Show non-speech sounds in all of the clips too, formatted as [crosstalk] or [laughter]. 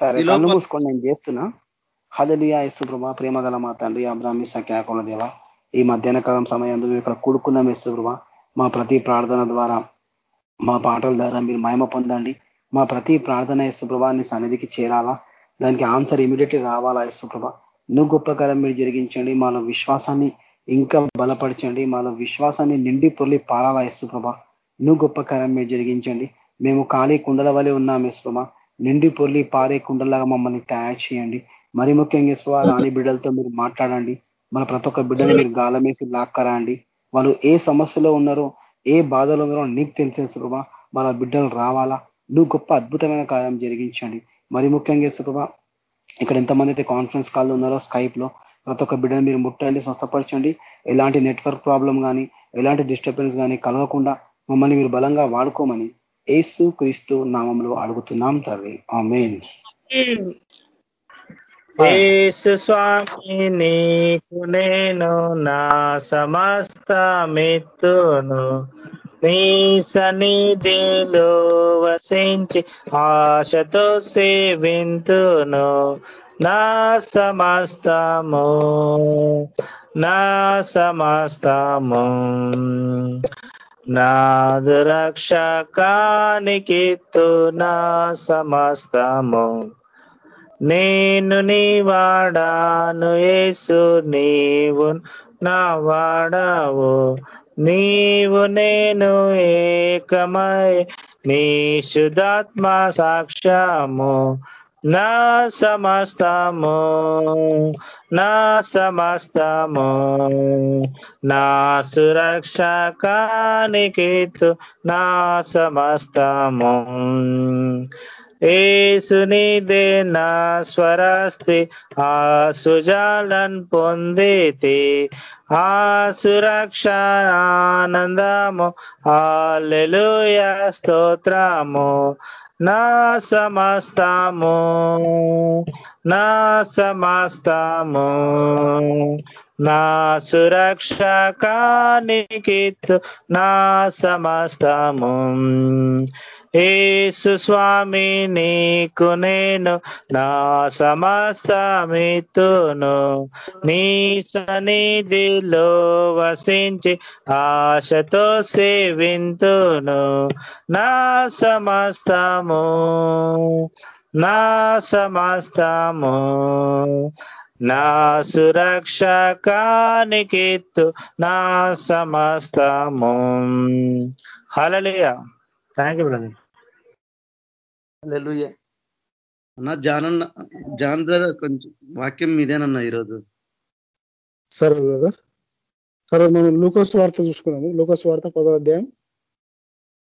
సరే కళ్ళు మూసుకోండి నేను చేస్తున్నా. హదలియా ప్రభా ప్రేమ గల మా తండ్రి అబ్రాహ్మి సంఖ్యాకుల దేవ ఈ మధ్యాహ్న కాలం సమయం మేము ఇక్కడ కూడుకున్నాం ప్రభా. మా ప్రతి ప్రార్థన ద్వారా మా పాటల ద్వారా మీరు మహిమ పొందండి. మా ప్రతి ప్రార్థన ప్రభా నీ సన్నిధికి చేరాలా. దానికి ఆన్సర్ ఇమీడియట్లీ రావాలా ప్రభా. నువ్వు గొప్ప కాలం మీరు జరిగించండి. మాలో విశ్వాసాన్ని ఇంకా బలపరచండి. మాలో విశ్వాసాన్ని నిండి పొల్లి పారాలా ప్రభా. నువ్వు గొప్ప కాలం మీరు జరిగించండి. మేము ఖాళీ కుండల వలె ఉన్నాం యశ్వమా నిండి పొర్లి పారే కుండలాగా మమ్మల్ని తయారు చేయండి. మరి ముఖ్యంగా యశ్వ రాణి బిడ్డలతో మీరు మాట్లాడండి. మన ప్రతి ఒక్క బిడ్డని మీరు గాలమేసి లాక్కరండి. వాళ్ళు ఏ సమస్యలో ఉన్నారో ఏ బాధలో ఉన్నారో నీకు తెలిసిన ప్రభా వాళ్ళ బిడ్డలు రావాలా? నువ్వు గొప్ప అద్భుతమైన కార్యం జరిగించండి. మరి ముఖ్యంగా ప్రభా ఇక్కడ ఎంతమంది అయితే కాన్ఫరెన్స్ కాల్ ఉన్నారో స్కైప్లో ప్రతి ఒక్క బిడ్డను మీరు ముట్టండి స్వస్థపరచండి. ఎలాంటి నెట్వర్క్ ప్రాబ్లం కానీ ఎలాంటి డిస్టర్బెన్స్ కానీ కలగకుండా మమ్మల్ని మీరు బలంగా వాడుకోమని ఏసు క్రీస్తు నామంలో అడుగుతున్నాం తల్లి. ఆ మెయిన్ ఏసు స్వామి నీకు నేను నా సమస్త మిత్తును. నీ సన్నిధిలో వసించి ఆశతో సేవింతును. నా సమస్తము నా సమస్తము. నాదు రక్షకానికిత్తు నా సమస్తము. నేను నీ వాడాను యేసు నీవు నా వాడావు. నీవు నేను ఏకమై నీ శుధాత్మ సాక్ష్యము. నా సమస్తము నా సమస్తము నా సురక్షకానికితు నా సమస్తము ఏసునిదే నా స్వరాస్తి ఆ సుజాలన్ పొందితి ఆ సురక్ష ఆనందము ఆలెలుయ స్తోత్రము నా సమస్తము నా సమస్తము నా సురక్షకానికిత్ నా సమస్తము. ఏసు స్వామి నీకు నేను నా సమస్తమితును నీ సన్నిధిలో వసించి ఆశతో సేవింతును. నా సమస్తము నా సమస్తము నా సురక్షకానికిత్తు నా సమస్తము. హలలియా థ్యాంక్ యూ బ్రదర్ అన్న జాన్ అన్న జాన్ బ్రదర్ కొంచెం వాక్యం మీదేనన్నా ఈరోజు? సరే బ్రదర్. సరే మనం లూకోస్ వార్త చూసుకున్నాము. లూకోస్ వార్త పదో అధ్యాయం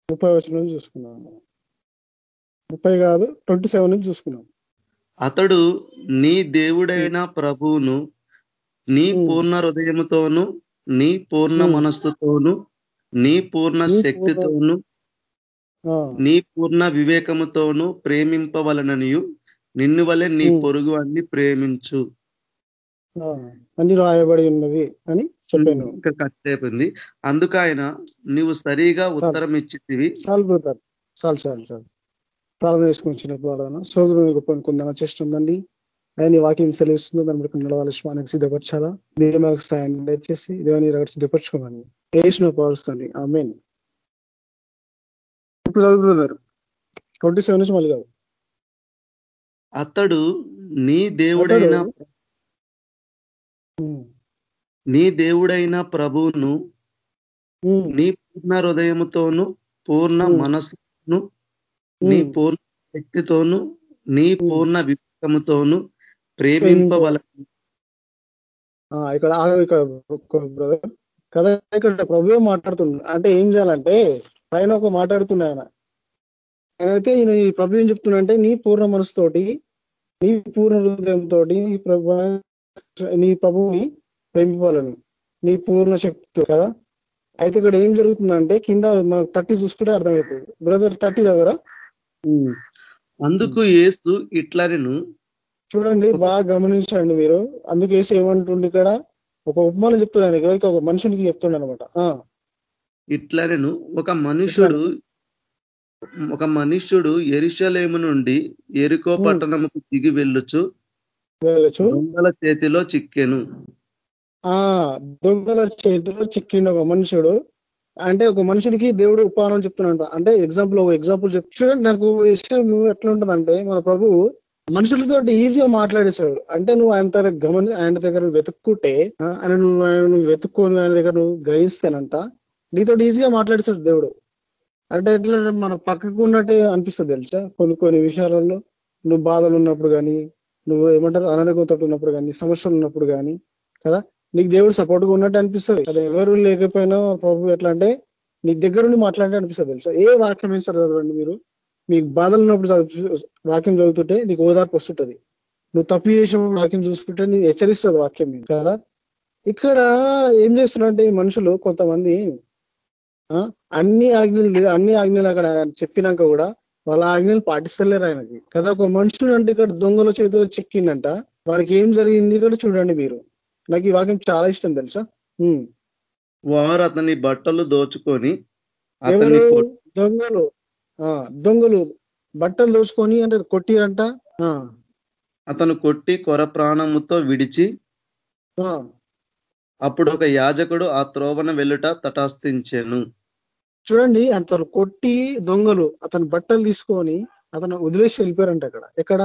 ముప్పై వచ్చిన నుంచి చూసుకున్నాము ముప్పై కాదు ట్వంటీ సెవెన్ నుంచి చూసుకున్నాం అతడు నీ దేవుడైన ప్రభువును నీ పూర్ణ హృదయముతోను నీ పూర్ణ మనస్సుతోను నీ పూర్ణ శక్తితోను నీ పూర్ణ వివేకముతోను ప్రేమింపవలననియు నిన్ను వలె నీ పొరుగు అన్ని ప్రేమించు. అన్ని రాయబడి ఉన్నది అని చెప్పాను. ఇంకా కట్ అయిపోయింది. అందుకు ఆయన నువ్వు సరిగా ఉత్తరం ఇచ్చితివి. చాలు బ్రదర్. చాలు చాలు చాలు. ప్రార్థన చేసుకుని వచ్చిన ప్రార్థన. సోదరుని గొప్ప కొందన చేస్తుందండి ఆయన వాక్యం సెలవిస్తుందో. దాన్ని బట్టి నడవాలి. మనకు సిద్ధపరచాలా? మీరు మనకు స్థాయిని దయచేసి దేవాన్ని సిద్ధపరచుకోమని. వేసిన పారుస్తుంది ఆ మెయిన్ ఇప్పుడు చదువు బ్రదర్ ట్వంటీ సెవెన్ నుంచి మళ్ళీ కాదు అతడు నీ దేవుడైన నీ దేవుడైన ప్రభువును నీ పూర్ణ హృదయముతోను పూర్ణ మనస్సును నీ పూర్ణ శక్తితోను నీ పూర్ణ వివేకముతోను ప్రేమింపవల ఇక్కడ ఇక్కడ బ్రదర్ కదా ఇక్కడ ప్రభు మాట్లాడుతున్నాడు అంటే ఏం చేయాలంటే పైన ఒక మాట్లాడుతున్నా ఆయన. అయితే ఈయన ఈ ప్రభు ఏం చెప్తున్నా నీ పూర్ణ మనసుతోటి నీ పూర్ణ హృదయంతో నీ ప్రభు నీ ప్రభుని ప్రేమిపాలని నీ పూర్ణ శక్తితో కదా? అయితే ఇక్కడ ఏం జరుగుతుందంటే కింద మనకు థర్టీ చూసుకుంటే అర్థమవుతుంది బ్రదర్ థర్టీ దగ్గర అందుకు ఏసు ఇట్లా నేను చూడండి బాగా గమనించండి మీరు. అందుకు వేసి ఏమంటుండే ఇక్కడ? ఒక ఉపమానం చెప్తున్నాను ఎవరికి ఒక మనుషునికి చెప్తుండ అనమాట ఇట్లా నేను ఒక మనుషుడు ఒక మనుష్యుడు ఎరుషలేము నుండి ఎరుకో. పట్టణముకు దిగి వెళ్ళుచు వెళ్ళచ్చు. దొంగల చేతిలో చిక్కెను. ఆ దొంగల చేతిలో చిక్కిండు ఒక మనుషుడు. అంటే ఒక మనుషుడికి దేవుడు ఉపానం చెప్తున్నాడు అంటే ఎగ్జాంపుల్ ఒక ఎగ్జాంపుల్ చెప్ చూడండి నాకు విషయం ఎట్లా ఉంటదంటే మన ప్రభువు మనుషులతో ఈజీగా మాట్లాడేశాడు. అంటే నువ్వు ఆయన దగ్గర గమని ఆయన దగ్గర వెతుక్కుంటే ఆయన నువ్వు ఆయన నువ్వు వెతుక్కొని ఆయన దగ్గర నువ్వు గ్రహిస్తేనంట నీతో ఈజీగా మాట్లాడేశాడు దేవుడు. అంటే ఎట్లా మన పక్కకు ఉన్నట్టే అనిపిస్తుంది తెలుసా? కొన్ని కొన్ని విషయాలలో నువ్వు బాధలు ఉన్నప్పుడు కానీ నువ్వు ఏమంటారు అనారోగ్యంతో ఉన్నప్పుడు కానీ సమస్యలు ఉన్నప్పుడు కానీ కదా? నీకు దేవుడు సపోర్ట్గా ఉన్నట్టు అనిపిస్తుంది. అది ఎవరు లేకపోయినా ప్రభు ఎట్లా అంటే నీ దగ్గర నుండి మాట్లాడే అనిపిస్తుంది తెలుసా? ఏ వాక్యం ఏం చదవండి మీరు? మీకు బాధలు ఉన్నప్పుడు వాక్యం చదువుతుంటే నీకు ఓదార్పు వస్తుంటది. నువ్వు తప్పు చేసినప్పుడు వాక్యం చూసుకుంటే నీకు హెచ్చరిస్తుంది వాక్యం కదా? ఇక్కడ ఏం చేస్తున్నారంటే మనుషులు కొంతమంది అన్ని ఆజ్ఞలు అన్ని ఆజ్ఞలు అక్కడ చెప్పినాక కూడా వాళ్ళ ఆజ్ఞలు పాటిస్తలేరు ఆయనకి. కదా ఒక మనుషుడు అంటే ఇక్కడ దొంగల చేతిలో చిక్కిందంట. వారికి ఏం జరిగింది ఇక్కడ చూడండి మీరు. నాకు ఈ వాక్యం చాలా ఇష్టం తెలుసా. వారు అతని బట్టలు దోచుకొని దొంగలు. ఆ దొంగలు. బట్టలు దోచుకొని అంటే కొట్టిరంట? అతను కొట్టి కొర ప్రాణముతో విడిచి. అప్పుడు ఒక యాజకుడు ఆ త్రోవన వెళ్ళుట తటాస్థించెను. చూడండి అతను కొట్టి దొంగలు అతని బట్టలు తీసుకొని అతను వదిలేసి వెళ్ళిపోయారంట అక్కడ. ఎక్కడ?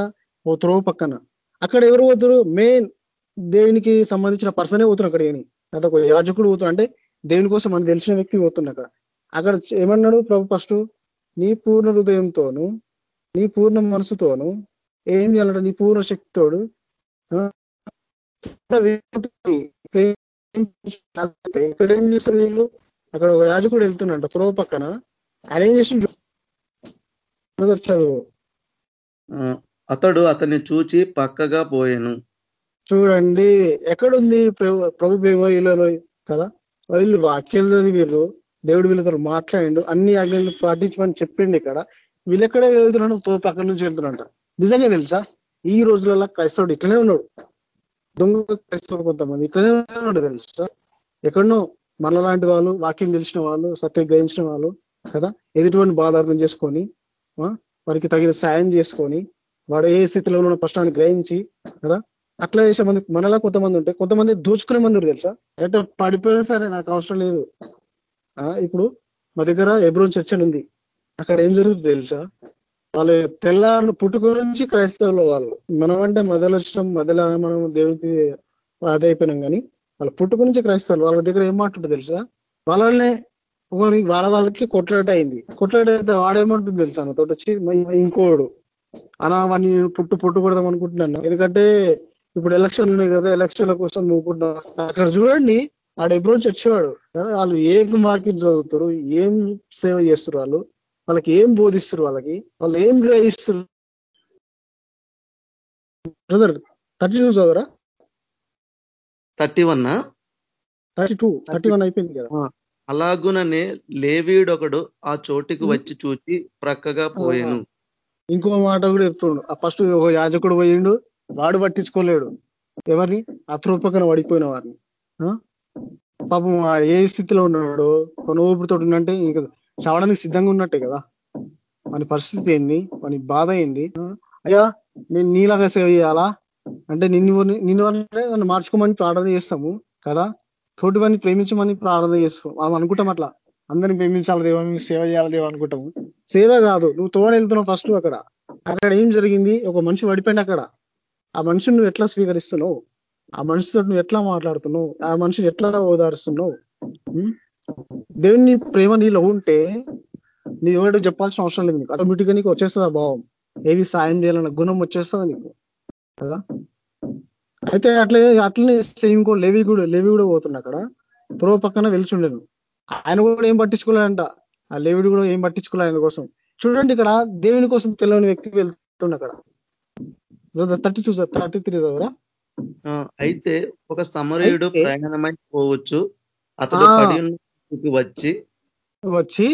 ఓ త్రో పక్కన. అక్కడ ఎవరు పోతారు? మెయిన్ దేవునికి సంబంధించిన పర్సనే పోతున్నారు అక్కడ ఏమి అదొక యాజకుడు పోతున్నా అంటే దేవుని కోసం మనకు తెలిసిన వ్యక్తి పోతున్నా అక్కడ. అక్కడ ఏమన్నాడు ప్రభు? ఫస్ట్ నీ పూర్ణ హృదయంతోను నీ పూర్ణ మనసుతోను ఏం చేయాలంటే? నీ పూర్ణ శక్తితోడు ఇక్కడ ఏం చేస్తారు వీళ్ళు? అక్కడ ఒక యాజకుడు వెళ్తున్నట్ట త్రోవ పక్కన. ఆయన ఏం చేసిండు చదువు. అతడు అతన్ని చూచి పక్కగా పోయెను. చూడండి ఎక్కడుంది ప్రభు ప్రభు వీళ్ళలో కదా? వీళ్ళు వాక్యాలు చదివారు దేవుడు వీళ్ళతో మాట్లాడిండు. అన్ని ఆజ్ఞలు పాటించమని చెప్పిండు ఇక్కడ. వీళ్ళు ఎక్కడే వెళ్తున్నాడు తో పక్కన నుంచి వెళ్తున్నాడంట నిజంగా తెలుసా? ఈ రోజులలో క్రైస్తవుడు ఇట్లనే ఉన్నాడు. దొంగ క్రైస్తవుడు కొంతమంది ఇట్లనే ఉన్నాడు తెలుసా? ఎక్కడనో మనలాంటి వాళ్ళు వాక్యం తెలిసిన వాళ్ళు సత్యం గ్రహించిన వాళ్ళు కదా? ఎదుటివాడిని బాధ అర్థం చేసుకొని వారికి తగిన సాయం చేసుకొని వాడు ఏ స్థితిలో ఉన్న కష్టాన్ని గ్రహించి కదా? అట్లా చేసే మంది మనలా కొంతమంది ఉంటే కొంతమంది దోచుకునే మంది తెలుసా? అంటే పడిపోయినా సరే నాకు అవసరం లేదు. ఇప్పుడు మా దగ్గర ఎబ్రోన్ చర్చ ఉంది. అక్కడ ఏం జరుగుతుంది తెలుసా? వాళ్ళు తెల్లారు పుట్టుక నుంచి క్రైస్తవులు వాళ్ళు. మనం అంటే మొదలు వచ్చినాం మొదల మనం దేవుడికి అదైపోయినాం అయిపోయినాం కానీ వాళ్ళ పుట్టుక నుంచి క్రైస్తవులు వాళ్ళ దగ్గర ఏం తెలుసా? వాళ్ళనే వాళ్ళ వాళ్ళకి కొట్లాట అయింది. కొట్లాట అయితే వాడేమంటుంది తెలుసా? తోట వచ్చి ఇంకోడు. అనా వాడిని పుట్టు పుట్టుకూడదాం అనుకుంటున్నాను. ఎందుకంటే ఇప్పుడు ఎలక్షన్ ఉన్నాయి కదా ఎలక్షన్ల కోసం నువ్వుకుంటున్నావు అక్కడ చూడండి ఆడ ఎప్పుడు చచ్చేవాడు వాళ్ళు ఏం మార్కెట్ చదువుతారు ఏం సేవ చేస్తారు వాళ్ళు? వాళ్ళకి ఏం బోధిస్తారు వాళ్ళకి? వాళ్ళు ఏం గ్రహిస్తారు? Brother thirty two చదవరా thirty one thirty two thirty one అయిపోయింది కదా. అలాగుననే లేవీడొకడు ఆ చోటికి వచ్చి చూచి ప్రక్కగా పోయెను. ఇంకో మాట కూడా చెప్తుండు. ఆ ఫస్ట్ ఒక యాజకుడు పోయిండు వాడు పట్టించుకోలేడు. ఎవరిని? అత్రూపకన పడిపోయిన వారిని? పాపం ఏ స్థితిలో ఉన్నాడు ఊపిరితో ఉండంటే ఇంకా చావడానికి సిద్ధంగా ఉన్నట్టే కదా. మన పరిస్థితి ఏంది? మన బాధ ఏంది? అయ్యా నేను నీలాగా సేవ చేయాలా? అంటే నిన్ను నిన్ను నన్ను మార్చుకోమని ప్రార్థన చేస్తాము కదా? తోటి వాడిని ప్రేమించమని ప్రార్థన చేస్తాం మనం అనుకుంటాం అట్లా. అందరిని ప్రేమించాలి దేవా సేవ చేయాలి దేవా అనుకుంటాము. సేవ కాదు నువ్వు తోడ వెళ్తున్నావు ఫస్ట్ అక్కడ. అక్కడ ఏం జరిగింది? ఒక మనిషి పడిపోయింది అక్కడ. ఆ మనిషిని నువ్వు ఎట్లా స్వీకరిస్తున్నావు? ఆ మనిషితో నువ్వు ఎట్లా మాట్లాడుతున్నావు? ఆ మనిషిని ఎట్లా ఓదారుస్తున్నావు? దేవుని ప్రేమ నీలో ఉంటే నీ ఎవరు చెప్పాల్సిన అవసరం లేదు నీకు. ఆటోమేటిక్గా నీకు వచ్చేస్తుంది ఆ భావం. ఏది సాయం చేయాలన్న గుణం వచ్చేస్తుంది నీకు. కదా? అయితే అట్లే అట్లనే సేమ్ కూడా లేవి కూడా లేవి కూడా పోతున్నా అక్కడ. త్రో పక్కన వెలిచుండేను ఆయన కూడా ఏం పట్టించుకోలేడంట. ఆ లేవిడు కూడా ఏం పట్టించుకోలే ఆయన కోసం. చూడండి ఇక్కడ దేవుని కోసం తెలియని వ్యక్తి వెళ్తుండ అక్కడ. థర్టీ టూ థర్టీ త్రీ ఆ, అయితే ఒక సమరయుడు ప్రయాణమై పోవచ్చు. అతడు వచ్చి వచ్చి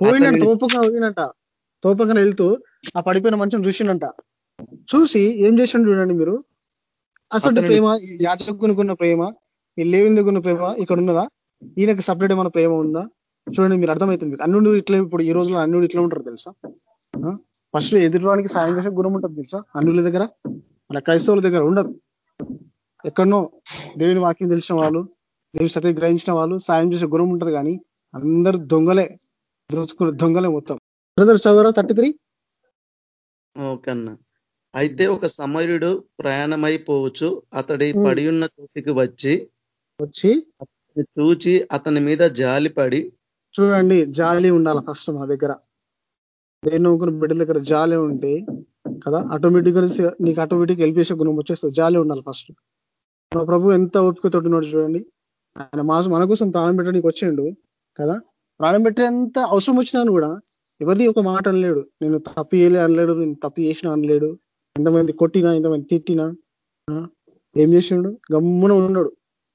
పోయిండంట అతన్ని- తోపకన పోయినంట తోపకన వెళ్తూ ఆ పడిపోయిన మనిషిని చూసిండంట. చూసి ఏం చేసిండు చూడండి మీరు. అసలు ప్రేమ యాచకునికి ఉన్న ప్రేమ ఉన్న ప్రేమ ఇక్కడ ఉన్నదా? ఈయనకి సపరేట్ ఏమైనా ప్రేమ ఉందా? చూడండి మీరు అర్థమవుతుంది మీకు. అన్నుడు ఇట్లా ఇప్పుడు ఈ రోజులో అన్నుడు ఇట్లా ఉంటారు తెలుసా? ఫస్ట్ ఎదుటివానికి సాయం చేసే గుణం ఉంటుంది తెలుసా? అన్నుల దగ్గర? మన క్రైస్తవుల దగ్గర ఉండదు. ఎక్కడనో దేవుని వాక్యం తెలిసిన వాళ్ళు దేవుని సత్య గ్రహించిన వాళ్ళు సాయం చేసే గుణం ఉంటుంది కానీ అందరు దొంగలే. దోచుకున్న దొంగలే మొత్తం. బ్రదర్ చదవరా థర్టీ త్రీ? ఓకే అన్న. అయితే ఒక సమరుడు ప్రయాణమైపోవచ్చు. అతడి. పడి ఉన్న చోటికి వచ్చి వచ్చి చూచి అతని మీద జాలిపడి చూడండి జాలి ఉండాలి ఫస్ట్ మా దగ్గర. దేని బిడ్డల దగ్గర జాలి ఉంటే కదా ఆటోమేటిక్ నీకు ఆటోమేటిక్ హెల్ప్ చేసే గుణం వచ్చేస్తుంది. జాలి ఉండాలి ఫస్ట్. మన ప్రభు ఎంత ఓపికతో ఉన్నాడు చూడండి. ఆయన మా మన కోసం ప్రాణం పెట్టడానికి వచ్చిండు కదా. ప్రాణం పెట్టేంత అవసరం వచ్చినా కూడా ఎవరిది ఒక మాట అనలేడు. నేను తప్పు చేయలే అనలేడు నేను తప్పు చేసిన అనలేడు. ఎంతమంది కొట్టినా ఎంతమంది తిట్టినా ఏం చేసిండు? గమ్మున ఉన్నాడు.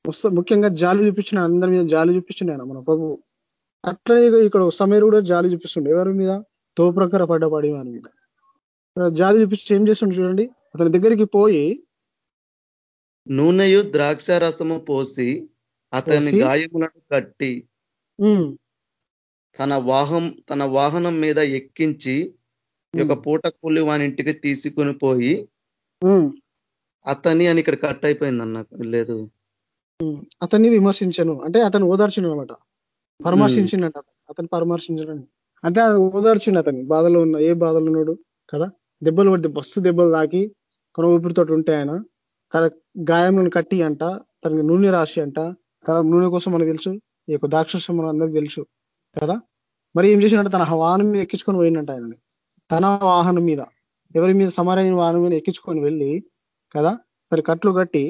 వస్తా ముఖ్యంగా జాలి చూపించిన అందరి మీద జాలి చూపించిండు ఆయన మన ప్రభు. అట్లనే ఇక్కడ సమీర్ కూడా జాలి చూపిస్తుండే. ఎవరి మీద? తోప్రకర పడ్డపడి వారి మీద. జాలి చూపించి ఏం చేస్తుండే చూడండి. అతని దగ్గరికి పోయి నూనెయు ద్రాక్ష రసము పోసి అతని? గాయములను కట్టి తన వాహం తన వాహనం మీద ఎక్కించి యొక్క పూట కూలి వాని ఇంటికి తీసుకుని పోయి అతని అని ఇక్కడ కట్ అయిపోయింది అన్న లేదు. అతన్ని విమర్శించను. అంటే అతను ఓదార్చిండు అనమాట పరామర్శించిండట అతను. పరామర్శించడం అంటే ఓదార్చిండు అతన్ని. బాధలో ఉన్న ఏ బాధలో ఉన్నాడు కదా? దెబ్బలు పడితే బస్సు దెబ్బలు తాకి కొన ఊపిరితో ఉంటే ఆయన తన గాయంలను కట్టి అంట తనకి నూనె రాసి అంట కదా నూనె కోసం మనకు తెలుసు ఈ యొక్క దాక్షసం మన అందరికి తెలుసు కదా? మరి ఏం చేసినట్టు తన వాహనం ఎక్కించుకొని పోయిందంట ఆయనని. తన వాహనం మీద ఎవరి మీద సమారైన వాహనం మీద ఎక్కించుకొని వెళ్ళి కదా మరి కట్లు కట్టి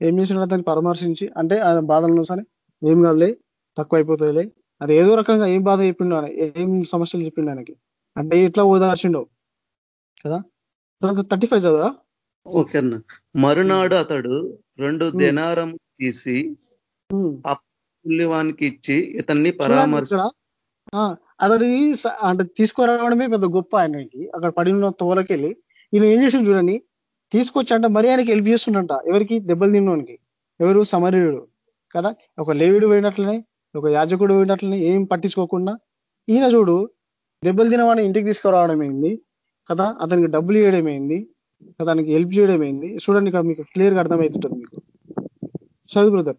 ఏం చేసినట్టు దాన్ని పరామర్శించి అంటే ఆయన బాధలను సరే ఏం కాదులే తక్కువ అయిపోతుందిలే అది ఏదో రకంగా ఏం బాధ చెప్పిండు ఆయన ఏం సమస్యలు చెప్పిండు ఆయనకి. అంటే ఎట్లా ఓదార్చిండో కదా. Thirty five చదవరా? ఓకే అన్న. మరునాడు అతడు రెండు. దినారం తీసి. పుల్లివానికి ఇచ్చి ఇతన్ని పరామర్శ ఆ, అతడి అంటే తీసుకురావడమే పెద్ద గొప్ప ఆయనకి. అక్కడ పడి ఉన్న తోలకెళ్ళి ఈయన ఏం చేసిండు చూడండి తీసుకొచ్చి అంటే మరి ఆయనకి హెల్ప్ చేస్తుండంట. ఎవరికి? దెబ్బలు తిన్నోనికి. ఎవరు? సమరీయుడు. కదా? ఒక లేవిడు పోయినట్లనే ఒక యాజకుడు పోయినట్లనే ఏం పట్టించుకోకుండా ఈయన చూడు దెబ్బలు తినవాడిని ఇంటికి తీసుకురావడం ఏంది? కదా? అతనికి డబ్బులు ఇవ్వడం ఏంది? కదా? అతనికి హెల్ప్ చేయడం ఏంది? చూడండి ఇక్కడ మీకు క్లియర్గా అర్థమవుతుంటుంది మీకు. చదువు బ్రదర్.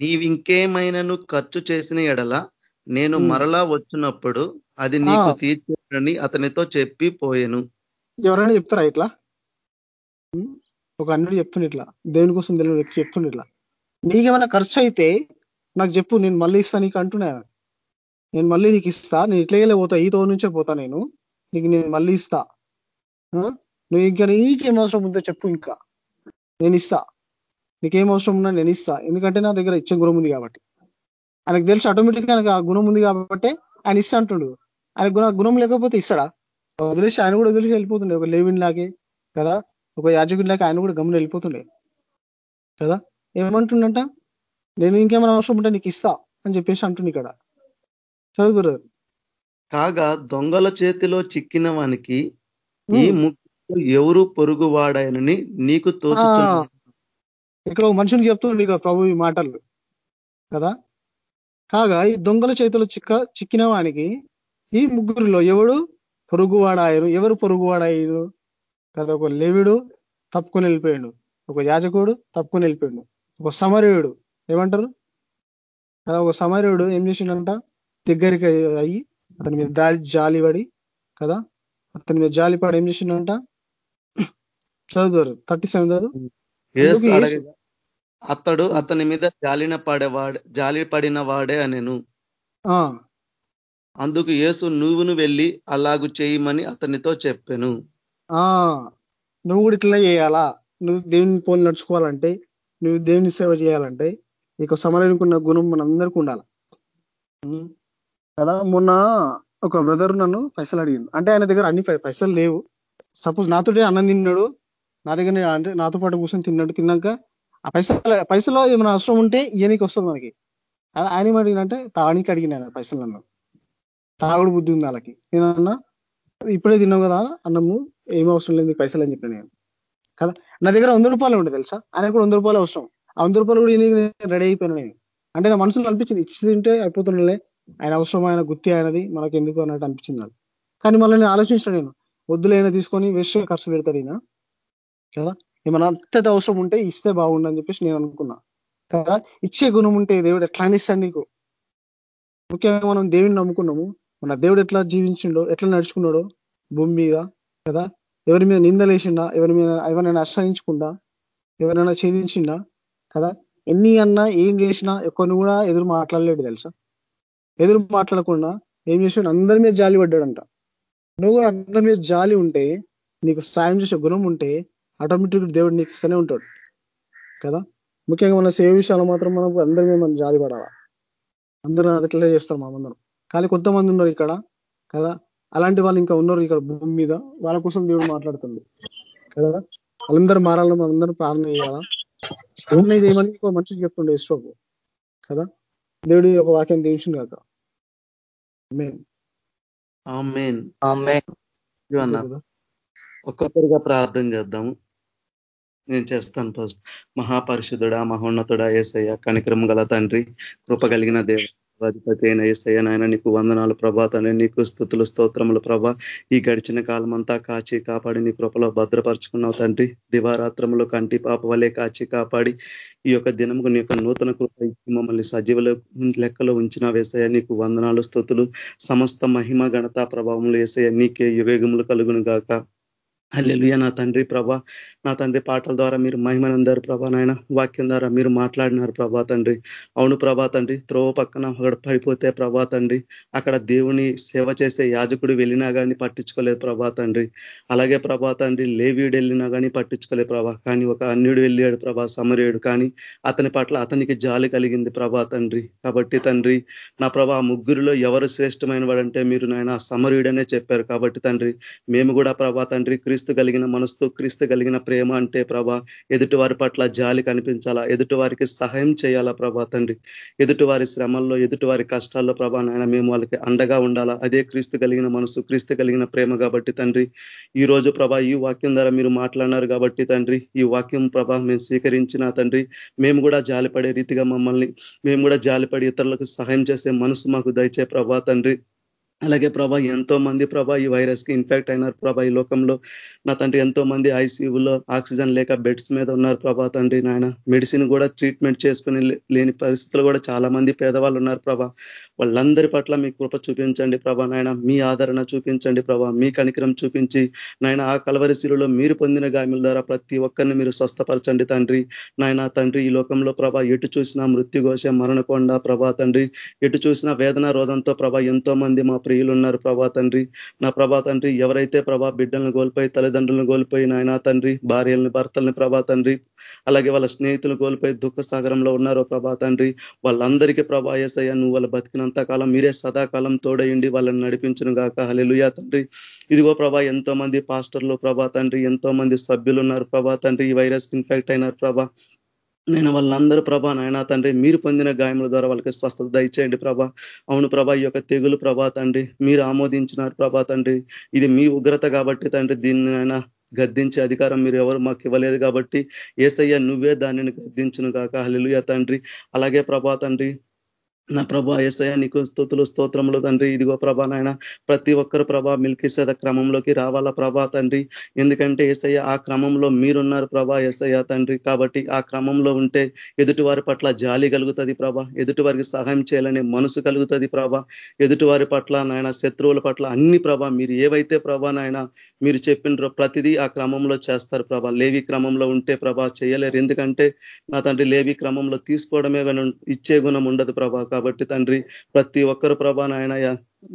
నీవింకేమైనాను ఖర్చు చేసిన ఎడల నేను. మరలా వచ్చినప్పుడు అది నీకు ఆ. తీర్చేనని అతనితో చెప్పి పోయెను. ఎవరైనా చెప్తారా ఇట్లా? ఒక అన్నుడు చెప్తుండే ఇట్లా. దేవుని కోసం తెలియని వ్యక్తి చెప్తుండే ఇట్లా. నీకేమైనా ఖర్చు అయితే నాకు చెప్పు నేను మళ్ళీ ఇస్తా నీకు అంటున్నా నేను మళ్ళీ నీకు ఇస్తా నేను ఇట్లగే పోతా ఈ తో నుంచే పోతా నేను. నీకు నేను మళ్ళీ ఇస్తా? నువ్వు ఇంకా నీకేం అవసరం ఉందో చెప్పు ఇంకా. నేను ఇస్తా. నీకేం అవసరం ఉన్నా నేను ఇస్తా. ఎందుకంటే నా దగ్గర ఇచ్చే గుణం ఉంది కాబట్టి. ఆయనకు తెలిసి ఆటోమేటిక్గా ఆయనకు ఆ గుణం ఉంది కాబట్టి ఆయన ఇస్తా అంటుండు. ఆయన గుణ గుణం లేకపోతే ఇస్తాడా? వదిలేసి ఆయన కూడా వదిలేసి వెళ్ళిపోతుండే. ఒక లేవిన్ లాగే కదా? ఒక యాజకుడి లాగా ఆయన కూడా గమని వెళ్ళిపోతుండే. కదా? ఏమంటుండంట? నేను ఇంకేమైనా అవసరం ఉంటే నీకు ఇస్తా అని చెప్పేసి అంటుండే ఇక్కడ. చదువు కాగా దొంగల చేతిలో చిక్కిన వానికి ఈ ఎవరు పొరుగువాడాయనని నీకు తోచుచున్న ఇక్కడ ఒక మనుషునికి చెప్తుండే ఇక ప్రభు ఈ మాటలు. కదా? కాగా ఈ దొంగల చేతిలో చిక్క చిక్కిన వానికి ఈ ముగ్గురులో ఎవడు పొరుగువాడాయను? ఎవరు పొరుగువాడాయను? కదా ఒక లేవిడు తప్పుకొని వెళ్ళిపోయాడు. ఒక యాజకుడు తప్పుకొని వెళ్ళిపోయాడు. ఒక సమరయుడు. ఏమంటారు? కదా ఒక సమరయుడు ఏం చేసిండంట? దగ్గరికి అయ్యి అతని మీద దాలి జాలిపడి కదా? అతని మీద జాలిపడి ఏం చేసిండంట? చదువుతారు. థర్టీ సెవెన్ చదువు యేసు అందుకు యేసు- అడగగా అతడు అతని మీద జాలిన పడేవాడే జాలి పడిన వాడే అనెను. ఆ, అందుకు యేసు నువ్వును వెళ్ళి అలాగు చేయమని అతనితో చెప్పాను. ఆ. నువ్వు కూడా ఇట్లా చేయాలా? నువ్వు దేవుని పోలి నడుచుకోవాలంటే నువ్వు దేవుని సేవ చేయాలంటే నీకు సమరనుకున్న గుణం మన అందరికి ఉండాలి. కదా మొన్న ఒక బ్రదర్ నన్ను పైసలు అడిగిండు. అంటే ఆయన దగ్గర అన్ని పైసలు లేవు. సపోజ్ నాతోటే అన్నం తిన్నాడు నా దగ్గర అంటే నాతో పాటు కూర్చొని తిన్నాడు తిన్నాక ఆ పైసలు పైసలు ఏమైనా అవసరం ఉంటే ఈయనకి వస్తుంది మనకి. అది ఆయన ఏమడిగినంటే తాగడానికి అడిగిన ఆయన పైసలు నన్ను తాగుడు బుద్ధి ఉంది వాళ్ళకి. నేను ఇప్పుడే తిన్నావు కదా అన్నము ఏం అవసరం లేదు మీకు పైసలు అని చెప్పిన నేను. కదా? నా దగ్గర వంద రూపాయలు ఉండే తెలుసా? ఆయన కూడా వంద రూపాయలు అవసరం. ఆ వంద రూపాయలు కూడా రెడీ అయిపోయాను నేను. అంటే నా మనసులో అనిపించింది ఇచ్చి తింటే అయిపోతుండే ఆయన అవసరం ఆయన గుత్తి అయినది మనకు ఎందుకు అన్నట్టు అనిపించింది నాకు. కానీ మళ్ళీ నేను ఆలోచించిన నేను వద్దులైనా తీసుకొని వేస్ట్ ఖర్చు పెడతాడు ఈయన. కదా? ఏమైనా అంతటి అవసరం ఉంటే ఇస్తే బాగుండని చెప్పేసి నేను అనుకున్నా. కదా? ఇచ్చే గుణం ఉంటే దేవుడు ఎట్లా ఇస్తాడు నీకు? ముఖ్యంగా మనం దేవుడిని నమ్ముకున్నాము. మన దేవుడు ఎట్లా జీవించిండో ఎట్లా నడుచుకున్నాడో భూమి మీద కదా? ఎవరి మీద నిందలేసిండా ఎవరి మీద ఎవరైనా ఆశ్రయించకుండా? ఎవరైనా ఛేదించిండా? కదా? ఎన్ని అన్నా ఏం చేసినా ఎక్కడిని కూడా ఎదురు మాట్లాడలేడు తెలుసా? ఎదురు మాట్లాడకుండా ఏం చేసి అందరి మీద జాలి పడ్డాడంట. నువ్వు కూడా అందరి మీద జాలి ఉంటే నీకు సాయం చేసే గుణం ఉంటే ఆటోమేటిక్ దేవుడు నీకు ఇస్తూనే ఉంటాడు. కదా? ముఖ్యంగా మన సేవ విషయాలు మాత్రం మనకు అందరి మీద మనం జాలి పడాలా? అందరూ అట్లే చేస్తాం మనమందరం కానీ కొంతమంది ఉన్నారు ఇక్కడ కదా? అలాంటి వాళ్ళు ఇంకా ఉన్నారు ఇక్కడ భూమి మీద. వాళ్ళ కోసం దేవుడు మాట్లాడుతుంది. కదా? వాళ్ళందరూ మారాలని మనం అందరూ ప్రార్థన చేయాలా? ప్రార్థన చేయమని ఇంకో మనిషి చెప్తుండే ఇష్టపు కదా? దేవుడి ఒక వాక్యం దీవించింది కాక ఆమెన్ ఆమేన్. అన్న. ఒక్కొక్కరిగా ప్రార్థన చేద్దాము. నేను చేస్తాను ఫస్ట్. మహాపరిషుడుడా మహోన్నతుడా ఏసయ్య కనికరం గల తండ్రి కృప కలిగిన దేవ అధిపతి అయిన ఏసయ్య నాయన నీకు వందనాలు ప్రభా తండ్రి నీకు స్థుతులు స్తోత్రములు ప్రభా. ఈ గడిచిన కాలం అంతా కాచి కాపాడి నీ కృపలో భద్రపరుచుకున్నావు తండ్రి. దివారాత్రములు కంటి పాప వలె కాచి కాపాడి ఈ యొక్క దినముకు నీ యొక్క నూతన కృప ఇచ్చి మమ్మల్ని సజీవుల లెక్కలో ఉంచిన వేసయ్య నీకు వందనాలు స్థుతులు సమస్త మహిమ ఘనత ప్రభావములు వేసయ్య నీకే యుగములు కలుగును గాక హల్లెలుయ. నా తండ్రి ప్రభా నా తండ్రి పాటల ద్వారా మీరు మహిమనందారు ప్రభా నాయన. వాక్యం ద్వారా మీరు మాట్లాడినారు ప్రభా తండ్రి. అవును ప్రభా తండ్రి త్రోవ పక్కన అక్కడ పడిపోతే ప్రభా తండ్రి అక్కడ దేవుని సేవ చేసే యాజకుడు వెళ్ళినా కానీ పట్టించుకోలేదు ప్రభా తండ్రి. అలాగే ప్రభా తండ్రి లేవీడు వెళ్ళినా కానీ పట్టించుకోలేదు ప్రభా. కానీ ఒక అన్యుడు వెళ్ళాడు ప్రభా సమరేయుడు. కానీ అతని పట్ల అతనికి జాలి కలిగింది ప్రభా తండ్రి. కాబట్టి తండ్రి నా ప్రభా ముగ్గురులో ఎవరు శ్రేష్టమైన వాడంటే మీరు నాయన సమరుడనే చెప్పారు. కాబట్టి తండ్రి మేము కూడా ప్రభా తండ్రి క్రీస్తు కలిగిన మనసుతో క్రీస్తు కలిగిన ప్రేమ అంటే ప్రభా ఎదుటివారి పట్ల జాలి కనిపించాలా? ఎదుటివారికి సహాయం చేయాలా ప్రభా తండ్రి? ఎదుటివారి శ్రమల్లో ఎదుటివారి కష్టాల్లో ప్రభా నాయన మేము వాళ్ళకి అండగా ఉండాలా? అదే క్రీస్తు కలిగిన మనసు క్రీస్తు కలిగిన ప్రేమ కాబట్టి తండ్రి. ఈ రోజు ప్రభా ఈ వాక్యం ద్వారా మీరు మాట్లాడినారు కాబట్టి తండ్రి ఈ వాక్యం ప్రభా మేము స్వీకరించిన తండ్రి మేము కూడా జాలిపడే రీతిగా మమ్మల్ని మేము కూడా జాలిపడి ఇతరులకు సహాయం చేసే మనసు మాకు దయచే ప్రభా తండ్రి. అలాగే ప్రభా ఎంతో మంది ప్రభా ఈ వైరస్కి ఇన్ఫెక్ట్ అయినారు ప్రభా ఈ లోకంలో. నా తండ్రి ఎంతో మంది ఐసీయూలో ఆక్సిజన్ లేక బెడ్స్ మీద ఉన్నారు ప్రభా తండ్రి నాయన. మెడిసిన్ కూడా ట్రీట్మెంట్ చేసుకుని లేని పరిస్థితులు కూడా చాలా మంది పేదవాళ్ళు ఉన్నారు ప్రభా. వాళ్ళందరి పట్ల మీ కృప చూపించండి ప్రభా నాయన. మీ ఆదరణ చూపించండి ప్రభా. మీ కనికరం చూపించి నాయన ఆ కలవరిశిలో మీరు పొందిన గాయముల ద్వారా ప్రతి ఒక్కరిని మీరు స్వస్థపరచండి తండ్రి. నాయన తండ్రి ఈ లోకంలో ప్రభా ఎటు చూసినా మృత్యుఘోష మరణకొండ ప్రభా తండ్రి. ఎటు చూసినా వేదన రోధంతో ప్రభా ఎంతో మంది మా ప్రియులు ఉన్నారు ప్రభా తండ్రి. నా ప్రభా తండ్రి ఎవరైతే ప్రభా బిడ్డలను కోల్పోయి తల్లిదండ్రులను కోల్పోయి నాయన తండ్రి భార్యలను భర్తల్ని ప్రభా తండ్రి అలాగే వాళ్ళ స్నేహితులు కోల్పోయి దుఃఖ సాగరంలో ఉన్నారో ప్రభా తండ్రి వాళ్ళందరికీ ప్రభా ఏసయ్య నువ్వు వాళ్ళ బతికినంత కాలం మీరే సదాకాలం తోడయండి వాళ్ళని నడిపించును గాక. హలెలుయా తండ్రి. ఇదిగో ప్రభా ఎంతో మంది పాస్టర్లు ప్రభా తండ్రి ఎంతో మంది సభ్యులు ఉన్నారు ప్రభా తండ్రి ఈ వైరస్ ఇన్ఫెక్ట్ అయినారు ప్రభా. నేను వాళ్ళందరూ ప్రభా నాయన తండ్రి మీరు పొందిన గాయముల ద్వారా వాళ్ళకి స్వస్థత దయచేయండి ప్రభా. అవును ప్రభా ఈ యొక్క తెగులు ప్రభా తండ్రి మీరు ఆమోదించినారు ప్రభా తండ్రి. ఇది మీ ఉగ్రత కాబట్టి తండ్రి దీన్ని ఆయన గద్దించే అధికారం మీరు ఎవరు మాకు ఇవ్వలేదు కాబట్టి ఏసయ్య నువ్వే దానిని గద్దించును కాక హలిలుయ తండ్రి. అలాగే ప్రభా తండ్రి నా ప్రభా ఏసయ నీకు స్థుతులు స్తోత్రములు తండ్రి. ఇదిగో ప్రభా నాయన ప్రతి ఒక్కరు ప్రభా మిల్కిసేద క్రమంలోకి రావాలా ప్రభా తండ్రి. ఎందుకంటే ఏసయ్య ఆ క్రమంలో మీరున్నారు ప్రభా ఏసయ్య తండ్రి. కాబట్టి ఆ క్రమంలో ఉంటే ఎదుటి వారి పట్ల జాలి కలుగుతుంది ప్రభా. ఎదుటి వారికి సహాయం చేయాలనే మనసు కలుగుతుంది ప్రభా. ఎదుటి వారి పట్ల నాయన శత్రువుల పట్ల అన్ని ప్రభా మీరు ఏవైతే ప్రభా నాయన మీరు చెప్పినరో ప్రతిదీ ఆ క్రమంలో చేస్తారు ప్రభా. లేవి క్రమంలో ఉంటే ప్రభా చేయలేరు. ఎందుకంటే నా తండ్రి లేవి క్రమంలో తీసుకోవడమే ఇచ్చే గుణం ఉండదు ప్రభా కాబట్టి తండ్రి ప్రతి ఒక్కరు ప్రభా నాయన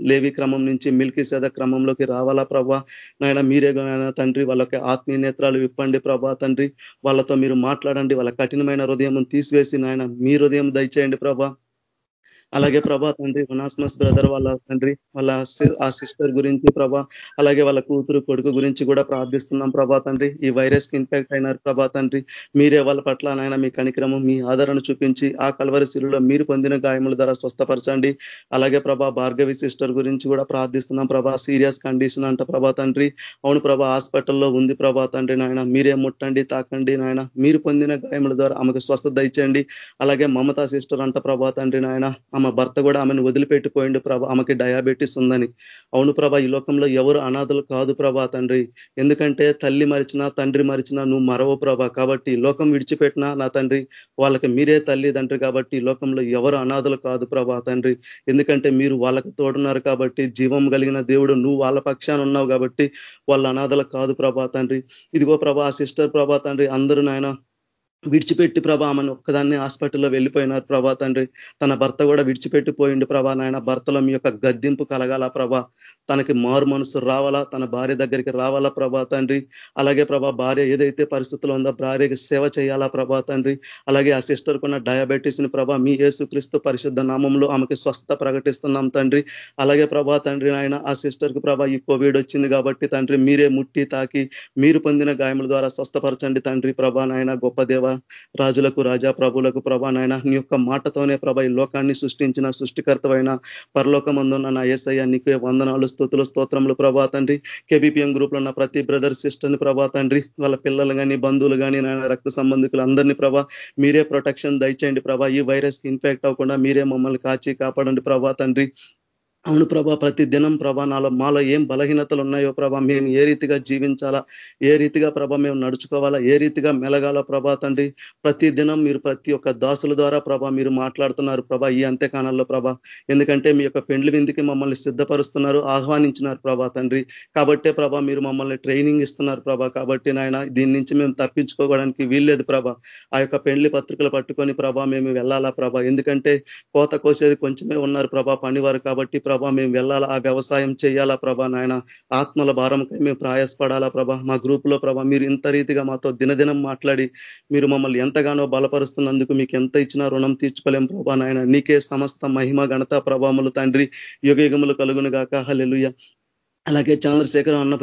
లేవి క్రమం నుంచి మిల్కి సేద క్రమంలోకి రావాలా ప్రభా? నాయన మీరే తండ్రి వాళ్ళకి ఆత్మీయ నేత్రాలు విప్పండి ప్రభా తండ్రి. వాళ్ళతో మీరు మాట్లాడండి వాళ్ళ కఠినమైన హృదయం తీసివేసి నాయన మీ హృదయం దయచేయండి ప్రభా. అలాగే ప్రభా తండ్రి వనాస్మస్ బ్రదర్ వాళ్ళ తండ్రి వాళ్ళ ఆ సిస్టర్ గురించి ప్రభా అలాగే వాళ్ళ కూతురు కొడుకు గురించి కూడా ప్రార్థిస్తున్నాం ప్రభా తండ్రి. ఈ వైరస్కి ఇన్ఫెక్ట్ అయినారు ప్రభా తండ్రి. మీరే వాళ్ళ పట్ల నాయన మీ కనిక్రమం మీ ఆదరణ చూపించి ఆ కలవరి శిలులో మీరు పొందిన గాయముల ద్వారా స్వస్థపరచండి. అలాగే ప్రభా భార్గవి సిస్టర్ గురించి కూడా ప్రార్థిస్తున్నాం ప్రభా. సీరియస్ కండిషన్ అంట ప్రభా తండ్రి. అవును ప్రభా హాస్పిటల్లో ఉంది ప్రభా తండ్రి నాయన. మీరే ముట్టండి తాకండి నాయన. మీరు పొందిన గాయముల ద్వారా ఆమెకు స్వస్థత ఇచ్చండి అలాగే మమతా సిస్టర్ అంట ప్రభా తండ్రి నాయన. ఆమె భర్త కూడా ఆమెను వదిలిపెట్టిపోయిండు ప్రభా. ఆమెకి డయాబెటీస్ ఉందని. అవును ప్రభా ఈ లోకంలో ఎవరు అనాథలు కాదు ప్రభా తండ్రి. ఎందుకంటే తల్లి మరిచినా తండ్రి మరిచినా నువ్వు మరవ ప్రభా. కాబట్టి లోకం విడిచిపెట్టినా నా తండ్రి వాళ్ళకి మీరే తల్లి తండ్రి కాబట్టి లోకంలో ఎవరు అనాథలు కాదు ప్రభా తండ్రి. ఎందుకంటే మీరు వాళ్ళకి తోడున్నారు కాబట్టి జీవం కలిగిన దేవుడు నువ్వు వాళ్ళ పక్షాన ఉన్నావు కాబట్టి వాళ్ళ అనాథలు కాదు ప్రభా తండ్రి. ఇదిగో ప్రభా సిస్టర్ ప్రభా తండ్రి అందరూ నాయన విడిచిపెట్టి ప్రభా ఆమెను ఒక్కదాన్ని హాస్పిటల్లో వెళ్ళిపోయినారు ప్రభా తండ్రి. తన భర్త కూడా విడిచిపెట్టిపోయిండు ప్రభా నాయన. భర్తలో మీ యొక్క గద్దింపు కలగాల ప్రభా. తనకి మారు మనసు రావాలా? తన భార్య దగ్గరికి రావాలా ప్రభా తండ్రి? అలాగే ప్రభా భార్య ఏదైతే పరిస్థితుల్లో ఉందో భార్యకి సేవ చేయాలా ప్రభా తండ్రి? అలాగే ఆ సిస్టర్ కున్న డయాబెటీస్ని ప్రభా మీ యేసుక్రీస్తు పరిశుద్ధ నామంలో ఆమెకి స్వస్థ ప్రకటిస్తున్నాం తండ్రి. అలాగే ప్రభా తండ్రి నాయన ఆ సిస్టర్కి ప్రభా ఈ కోవిడ్ వచ్చింది కాబట్టి తండ్రి మీరే ముట్టి తాకి మీరు పొందిన గాయముల ద్వారా స్వస్థపరచండి తండ్రి. ప్రభా నాయన గొప్ప దేవ రాజులకు రాజా ప్రభులకు ప్రభా నాయన నీ యొక్క మాటతోనే ప్రభ ఈ లోకాన్ని సృష్టించిన సృష్టికర్తమైన పరలోకమందున్న నా ఏసయ్య నీకే వందనాలు స్థుతులు స్తోత్రములు ప్రభా తండ్రి. కేబిపిఎం గ్రూప్లో ఉన్న ప్రతి బ్రదర్ సిస్టర్ని ప్రభా తండ్రి వాళ్ళ పిల్లలు కానీ బంధువులు కానీ నాయన రక్త సంబంధికులు అందరినీ ప్రభా మీరే ప్రొటెక్షన్ దయచేయండి ప్రభా. ఈ వైరస్కి ఇన్ఫెక్ట్ అవ్వకుండా మీరే మమ్మల్ని కాచి కాపాడండి ప్రభా తండ్రి. అవును ప్రభా ప్రతి దినం ప్రభా నాలో మాలో ఏం బలహీనతలు ఉన్నాయో ప్రభా మేము ఏ రీతిగా జీవించాలా ఏ రీతిగా ప్రభా మేము నడుచుకోవాలా ఏ రీతిగా మెలగాల ప్రభా తండ్రి? ప్రతి దినం మీరు ప్రతి ఒక్క దాసుల ద్వారా ప్రభా మీరు మాట్లాడుతున్నారు ప్రభా ఈ అంత్యకాలంలో ప్రభా. ఎందుకంటే మీ యొక్క పెండ్లి విందుకి మమ్మల్ని సిద్ధపరుస్తున్నారు ఆహ్వానించినారు ప్రభా తండ్రి. కాబట్టే ప్రభా మీరు మమ్మల్ని ట్రైనింగ్ ఇస్తున్నారు ప్రభా. కాబట్టి నాయన దీని నుంచి మేము తప్పించుకోవడానికి వీల్లేదు ప్రభా. ఆ యొక్క పెండ్లి పత్రికలు పట్టుకొని ప్రభా మేము వెళ్ళాలా ప్రభా. ఎందుకంటే కోత కోసేది కొంచెమే ఉన్నారు ప్రభా పనివారు కాబట్టి ప్రభా మేము వెళ్ళాలా ఆ వ్యవసాయం చేయాలా ప్రభా నాయన? ఆత్మల భారంకై మేము ప్రయాసపడాలా ప్రభా? మా గ్రూప్లో ప్రభా మీరు ఇంత రీతిగా మాతో దినదినం మాట్లాడి మీరు మమ్మల్ని ఎంతగానో బలపరుస్తున్నందుకు మీకు ఎంత ఇచ్చినా రుణం తీర్చుకోలేం ప్రభా నాయన. నీకే సమస్త మహిమ ఘనత ప్రభాములు తండ్రి యుగయుగములు కలుగును గాక హలెలుయ అలాగే చంద్రశేఖరం అన్న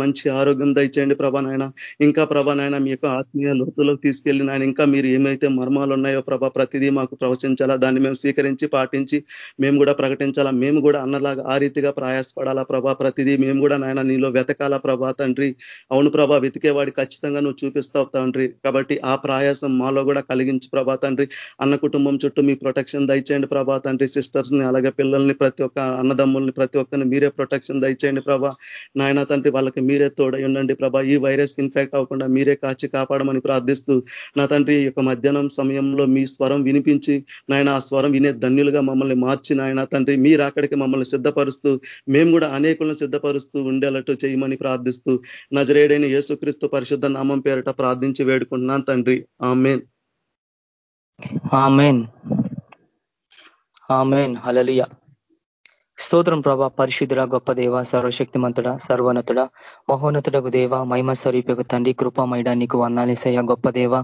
మంచి ఆరోగ్యం దయచేయండి ప్రభా నాయన. ఇంకా ప్రభా నాయన మీ యొక్క ఆత్మీయ లోతులోకి తీసుకెళ్ళి నాయన ఇంకా మీరు ఏమైతే మర్మాలు ఉన్నాయో ప్రభా ప్రతిదీ మాకు ప్రవచించాలా? దాన్ని మేము స్వీకరించి పాటించి మేము కూడా ప్రకటించాలా? మేము కూడా అన్నలాగా ఆ రీతిగా ప్రయాసపడాలా ప్రభా? ప్రతిదీ మేము కూడా నాయన నీలో వెతకాలా ప్రభా తండ్రి. అవును ప్రభా వెతికేవాడి ఖచ్చితంగా నువ్వు చూపిస్తావు తండ్రి. కాబట్టి ఆ ప్రయాసం మాలో కూడా కలిగించి ప్రభా తండ్రి. అన్న కుటుంబం చుట్టూ మీ ప్రొటెక్షన్ దయచేయండి ప్రభా తండ్రి. సిస్టర్స్ని అలాగే పిల్లల్ని ప్రతి ఒక్క అన్నదమ్ముల్ని ప్రతి ఒక్కరిని మీరే ప్రొటెక్షన్ దయచేయండి ప్రభా. నాయన తండ్రి వాళ్ళకి మీరే తోడై ఉండండి ప్రభా. ఈ వైరస్ ఇన్ఫెక్ట్ అవ్వకుండా మీరే కాచి కాపాడమని ప్రార్థిస్తూ నా తండ్రి యొక్క మధ్యాహ్నం సమయంలో మీ స్వరం వినిపించి నాయన ఆ స్వరం వినే ధన్యులుగా మమ్మల్ని మార్చి నాయన తండ్రి మీరు అక్కడికి మమ్మల్ని సిద్ధపరుస్తూ మేము కూడా అనేకులను సిద్ధపరుస్తూ ఉండేటట్టు చేయమని ప్రార్థిస్తూ నజరేడైన యేసుక్రీస్తు పరిశుద్ధ నామం పేరట ప్రార్థించి వేడుకుంటున్నాను తండ్రి. ఆమెన్. ఆమెన్. ఆమెన్. హలలియా స్తోత్రం ప్రభా పరిశుద్ధుడ గొప్ప దేవ సర్వశక్తిమంతుడ సర్వోన్నతుడ మహోన్నతుడకు దేవ మహిమ స్వరూపకు తండ్రి కృపమైడా నీకు వందాలేసయ్య గొప్ప దేవ.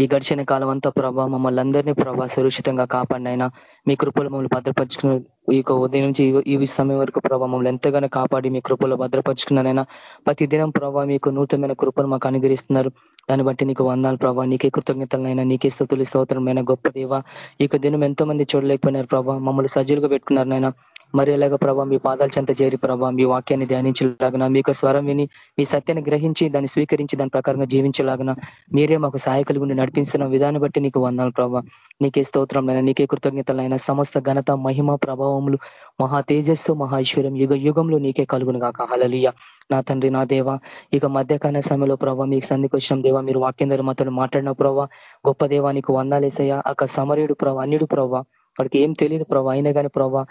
ఈ గడిచిన కాలం అంతా ప్రభా మమ్మల్ని అందరినీ ప్రభా సురక్షితంగా కాపాడినైనా మీ కృపలు మమ్మల్ని భద్రపరుచుకున్న ఈ ఉదయం నుంచి ఈ సమయం వరకు ప్రభా మమ్మల్ని ఎంతగానో కాపాడి మీ కృపలో భద్రపరుచుకున్నానైనా ప్రతి దినం ప్రభావ మీకు నూతనమైన కృపలు మాకు అనుగ్రహిస్తున్నారు. దాన్ని బట్టి నీకు వందాలు ప్రభావ నీకే కృతజ్ఞతలైనా నీకే స్థుతులు స్తోత్రమైన గొప్ప దేవ. ఈ దినం ఎంతో మంది చూడలేకపోయినారు ప్రభావ మమ్మల్ని సజీలుగా పెట్టుకున్నారు నైనా మరి ఎలాగ ప్రభావ మీ పాదాల చెంత చేరి ప్రభావ మీ వాక్యాన్ని ధ్యానించలాగన మీకు స్వరం విని మీ సత్యాన్ని గ్రహించి దాన్ని స్వీకరించి దాని ప్రకారంగా జీవించలాగన మీరే మాకు సహాయకులు ఉండి నడిపిస్తున్న విధాన్ని బట్టి నీకు వందాలు ప్రభావ నీకే స్తోత్రమైన నీకే కృతజ్ఞతలైన సమస్త ఘనత మహిమ ప్రభావములు మహా తేజస్సు మహా ఐశ్వర్యం యుగ యుగంలో నీకే కలుగును కాక హలలియ నా తండ్రి నా దేవ ఇక మధ్యకాల సమయంలో ప్రభావ మీకు సంధికి వచ్చిన దేవ మీరు వాక్యం ద్వారా మాతో మాట్లాడిన ప్రభావ గొప్ప దేవానికి వందాలేసయ్యా అక్క సమరుడు ప్రభావ అన్యుడు ప్రభావ వాడికి ఏం తెలియదు ప్రభావ అయినా కానీ ప్రభా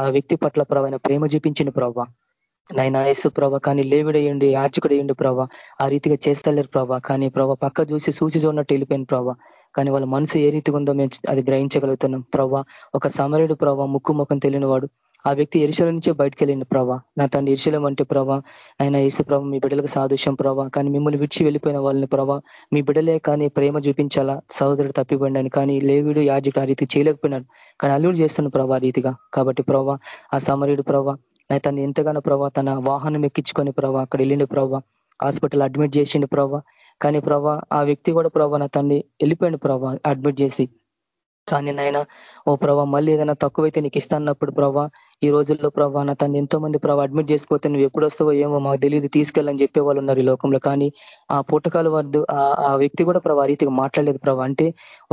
ఆ వ్యక్తి పట్ల ప్రభావ ప్రేమ చూపించిన ప్రభావ నైనా యేసు ప్రభా కానీ లేవిడేయండి యాచకుడేయండి ప్రభా ఆ రీతిగా చేస్తలేరు ప్రభా. కానీ ప్రభా పక్క చూసి సూచి చూడనట్టు వెళ్ళిపోయిన ప్రభా. కానీ వాళ్ళ మనసు ఏ రీతిగా ఉందో మేము అది గ్రహించగలుగుతున్నాం. ప్రభా ఒక సమరుడు ప్రభా ముక్కు ముఖం తెలియని వాడు ఆ వ్యక్తి ఎరుశల నుంచే బయటకు వెళ్ళింది ప్రభా. నా తన ఎరుశలం అంటే ప్రభా ఆయన ఏసు ప్రభ మీ బిడ్డలకు సాదృశ్యం ప్రభా. కానీ మిమ్మల్ని విడిచి వెళ్ళిపోయిన వాళ్ళని ప్రభా మీ బిడ్డలే కానీ ప్రేమ చూపించాలా? సహోదరుడు తప్పిపోయిండని కానీ లేవిడు యాజకుడు ఆ రీతి చేయలేకపోయినాడు. కానీ అల్లుడు చేస్తున్నాడు ప్రభా రీతిగా. కాబట్టి ప్రభా ఆ సమరుడు ప్రభా తను ఎంతగానో ప్రభా తన వాహనం ఎక్కించుకొని ప్రభా అక్కడ వెళ్ళిండు ప్రభా. హాస్పిటల్ అడ్మిట్ చేసిండు ప్రభా. కానీ ప్రభా ఆ వ్యక్తి కూడా ప్రభా నా తన్ని వెళ్ళిపోయాడు ప్రభా అడ్మిట్ చేసి. కానీ నాయన ఓ ప్రభా మళ్ళీ ఏదైనా తక్కువైతే నీకు ఇస్తాన్నప్పుడు ప్రభా ఈ రోజుల్లో ప్రభా నా తను ఎంతో మంది ప్రభావ అడ్మిట్ చేసిపోతే నువ్వు ఎప్పుడు వస్తావో ఏమో మాకు తెలియదు తీసుకెళ్ళని చెప్పే వాళ్ళు ఉన్నారు ఈ లోకంలో. కానీ ఆ పుట్టకాలు వద్దు ఆ వ్యక్తి కూడా ప్రభా రీతిగా మాట్లాడలేదు ప్రభా. అంటే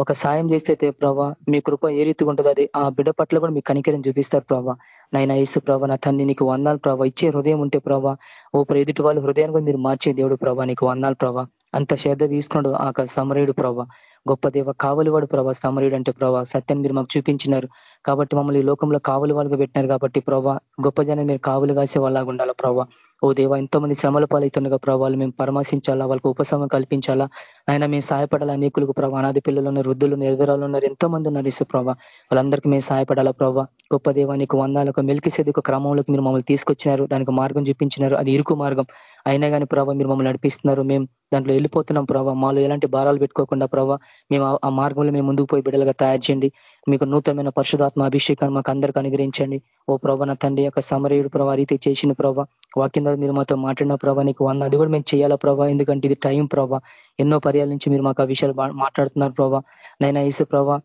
ఒక సాయం చేస్తే ప్రభా మీ కృప ఏ రీతిగా ఉంటుంది అది ఆ బిడ్డ పట్ల కూడా మీకు కనికరం చూపిస్తారు ప్రభా. నైనా ఇసు ప్రభా నా తన్ని నీకు వందాలు ప్రభా. ఇచ్చే హృదయం ఉంటే ప్రభా ఓ ఎదుటి వాళ్ళ హృదయాన్ని కూడా మీరు మార్చే దేవుడు ప్రభా నీకు వందాలు ప్రభా. అంత శ్రద్ధ తీసుకున్నాడు ఆ సమరయుడు ప్రభా. గొప్ప దేవ కావలివాడు ప్రభా సమరయుడు అంటే ప్రభా సత్యం మీరు మాకు చూపించినారు. కాబట్టి మమ్మల్ని ఈ లోకంలో కావులు వాళ్ళుగా పెట్టినారు కాబట్టి ప్రభా గొప్ప జనం మీరు కావులు కాసే వాళ్ళగా ఉండాలా ప్రభా ఓ దేవ ఎంతో మంది శ్రమల పాలవుతుండగా ప్రభావాలు మేము పరామర్శించాలా? వాళ్ళకి ఉపశమం కల్పించాలా? ఆయన మేము సహాయపడాలా అనేకులకు ప్రభా అనాది పిల్లలు ఉన్నారు వృద్ధులు నిర్వరాలు ఉన్నారు ఎంతో మంది ఉన్నారు ఇసు ప్రభా వాళ్ళందరికీ మేము సహాయపడాలా ప్రభావ గొప్ప దేవానికి వందాలకు మెలికి ఒక క్రమంలోకి మీరు మమ్మల్ని తీసుకొచ్చినారు. దానికి మార్గం చూపించినారు. అది ఇరుకు మార్గం. అయినా కానీ ప్రభావ మీరు మమ్మల్ని నడిపిస్తున్నారు. మేము దాంట్లో వెళ్ళిపోతున్నాం ప్రభావ మాలో ఎలాంటి భారాలు పెట్టుకోకుండా ప్రభావ మేము ఆ మార్గంలో మేము ముందుకు పోయి బిడ్డలుగా తయారు చేయండి. మీకు నూతనమైన పరిశుధాత్మ అభిషేకాన్ని మాకు అందరికీ అనుగ్రహించండి. ఓ ప్రభా నా తండ్రి యొక్క సమరయుడు ప్రభావ రీతి చేసిన ప్రభావ వాక్యం మీరు మాతో మాట్లాడిన ప్రభావ నీకు వంద అది కూడా మేము చేయాలా ప్రభావ ఎందుకంటే ఇది టైం ప్రభావ ఎన్నో పర్యాల నుంచి మీరు మాకు ఆ విషయాలు మాట్లాడుతున్నారు ప్రభా. నైనా ఈసు ప్రభావ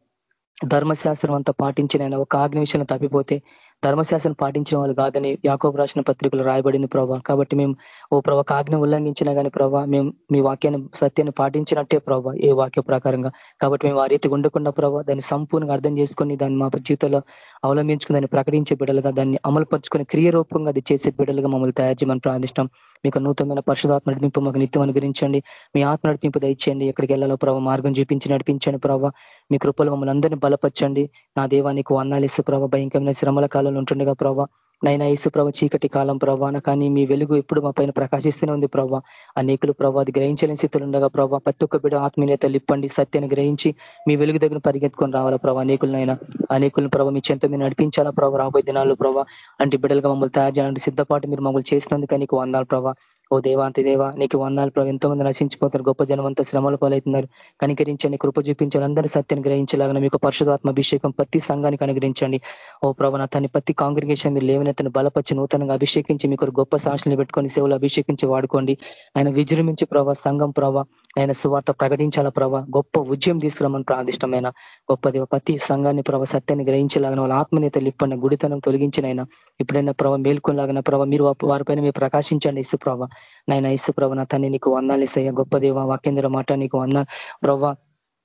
ధర్మశాస్త్రం అంతా పాటించిన ఒక ఆజ్ఞ విషయంలో తప్పిపోతే ధర్మశాస్త్రం పాటించిన వాళ్ళు కాదని యాకోబు రాసిన పత్రికలు రాయబడింది ప్రభా. కాబట్టి మేము ఓ ప్రభా కాజ్ఞ ఉల్లంఘించినా కానీ ప్రభా మేము మీ వాక్యాన్ని సత్యాన్ని పాటించినట్టే ప్రభా ఏ వాక్య ప్రకారంగా. కాబట్టి మేము ఆ రీతి ఉండకుండా ప్రభా దాన్ని సంపూర్ణంగా అర్థం చేసుకుని దాన్ని మా జీవితంలో అవలంబించుకుని దాన్ని ప్రకటించే బిడ్డలుగా దాన్ని అమలుపరుచుకుని క్రియరూపంగా అది చేసే బిడ్డలుగా మమ్మల్ని తయారు చేయమని ప్రార్థిస్తాం. మీకు నూతనమైన పరిశుధాత్మ నడిపింపు మాకు నిత్యం అనుగ్రహించండి. మీ ఆత్మ నడిపింపు దయచేయండి. ఎక్కడికి వెళ్ళాలో ప్రభావ మార్గం చూపించి నడిపించండి ప్రభావ మీ కృపలు మమ్మల్ని అందరినీ బలపరచండి. నా దేవానికి వందాలు ఇస్తూ ప్రభావ భయంకరమైన శ్రమల కాలంలో ఉంటుండగా ప్రభావ నైనా ఇసు ప్రభ చీకటి కాలం ప్రభాన కానీ మీ వెలుగు ఎప్పుడు మా పైన ప్రకాశిస్తూనే ఉంది ప్రభావ అనేకులు ప్రభావ అది గ్రహించలేని స్థితులు ఉండగా ప్రభావ ప్రతి ఒక్క బిడ ఆత్మీయత లిప్పండి సత్యాన్ని గ్రహించి మీ వెలుగు దగ్గర పరిగెత్తుకొని రావాలా ప్రభావ అనేకులనైనా అనేకులను ప్రభావ మీ చెంత మీరు నడిపించాలా ప్రభావ రాబోయే దినాల్లో ప్రభావ అంటే బిడ్డలుగా మమ్మల్ని తయారు చేయాలంటే సిద్ధపాటు మీరు మమ్మల్ని చేసినందుకు నీకు వందాలు ప్రభావ ఓ దేవాంతి దేవ నీకు వందాలు ప్రభు. ఎంతో మంది నశించిపోతారు గొప్ప జనం అంతా శ్రమలు పాలవుతున్నారు. కనికరించండి కృప చూపించండి అందరూ సత్యాన్ని గ్రహించలాగా మీకు పరిశుధాత్మ అభిషేకం ప్రతి సంఘానికి అనుగ్రహించండి. ఓ ప్రభు తన ప్రతి కాంగ్రిగేషన్ మీరు లేవనెత్తను బలపరిచి నూతనంగా అభిషేకించి మీకు గొప్ప సాక్షులు పెట్టుకొని సేవలు అభిషేకించి వాడుకోండి. ఆయన విజృంభించి ప్రభావ సంఘం ప్రభావ ఆయన సువార్త ప్రకటించాల ప్రభావ గొప్ప ఉద్యమం తీసుకురామని ప్రాదిష్టమైన గొప్ప దేవ ప్రతి సంఘాన్ని ప్రభావ సత్యాన్ని గ్రహించలాగిన వాళ్ళ ఆత్మనేతలు లిప్పన్న గుడితనం తొలగించినైనా. ఎప్పుడైనా ప్రభావ మేల్కొనలాగిన ప్రభావ మీరు వారిపైన మీరు ప్రకాశించండి ఇసు ప్రభావ నాయన ఇసు ప్రభ నా తన్ని నీకు వందాలు ఇస్తాయి. గొప్ప దేవ వాక్యంధ్ర మాట నీకు వంద ప్రభావ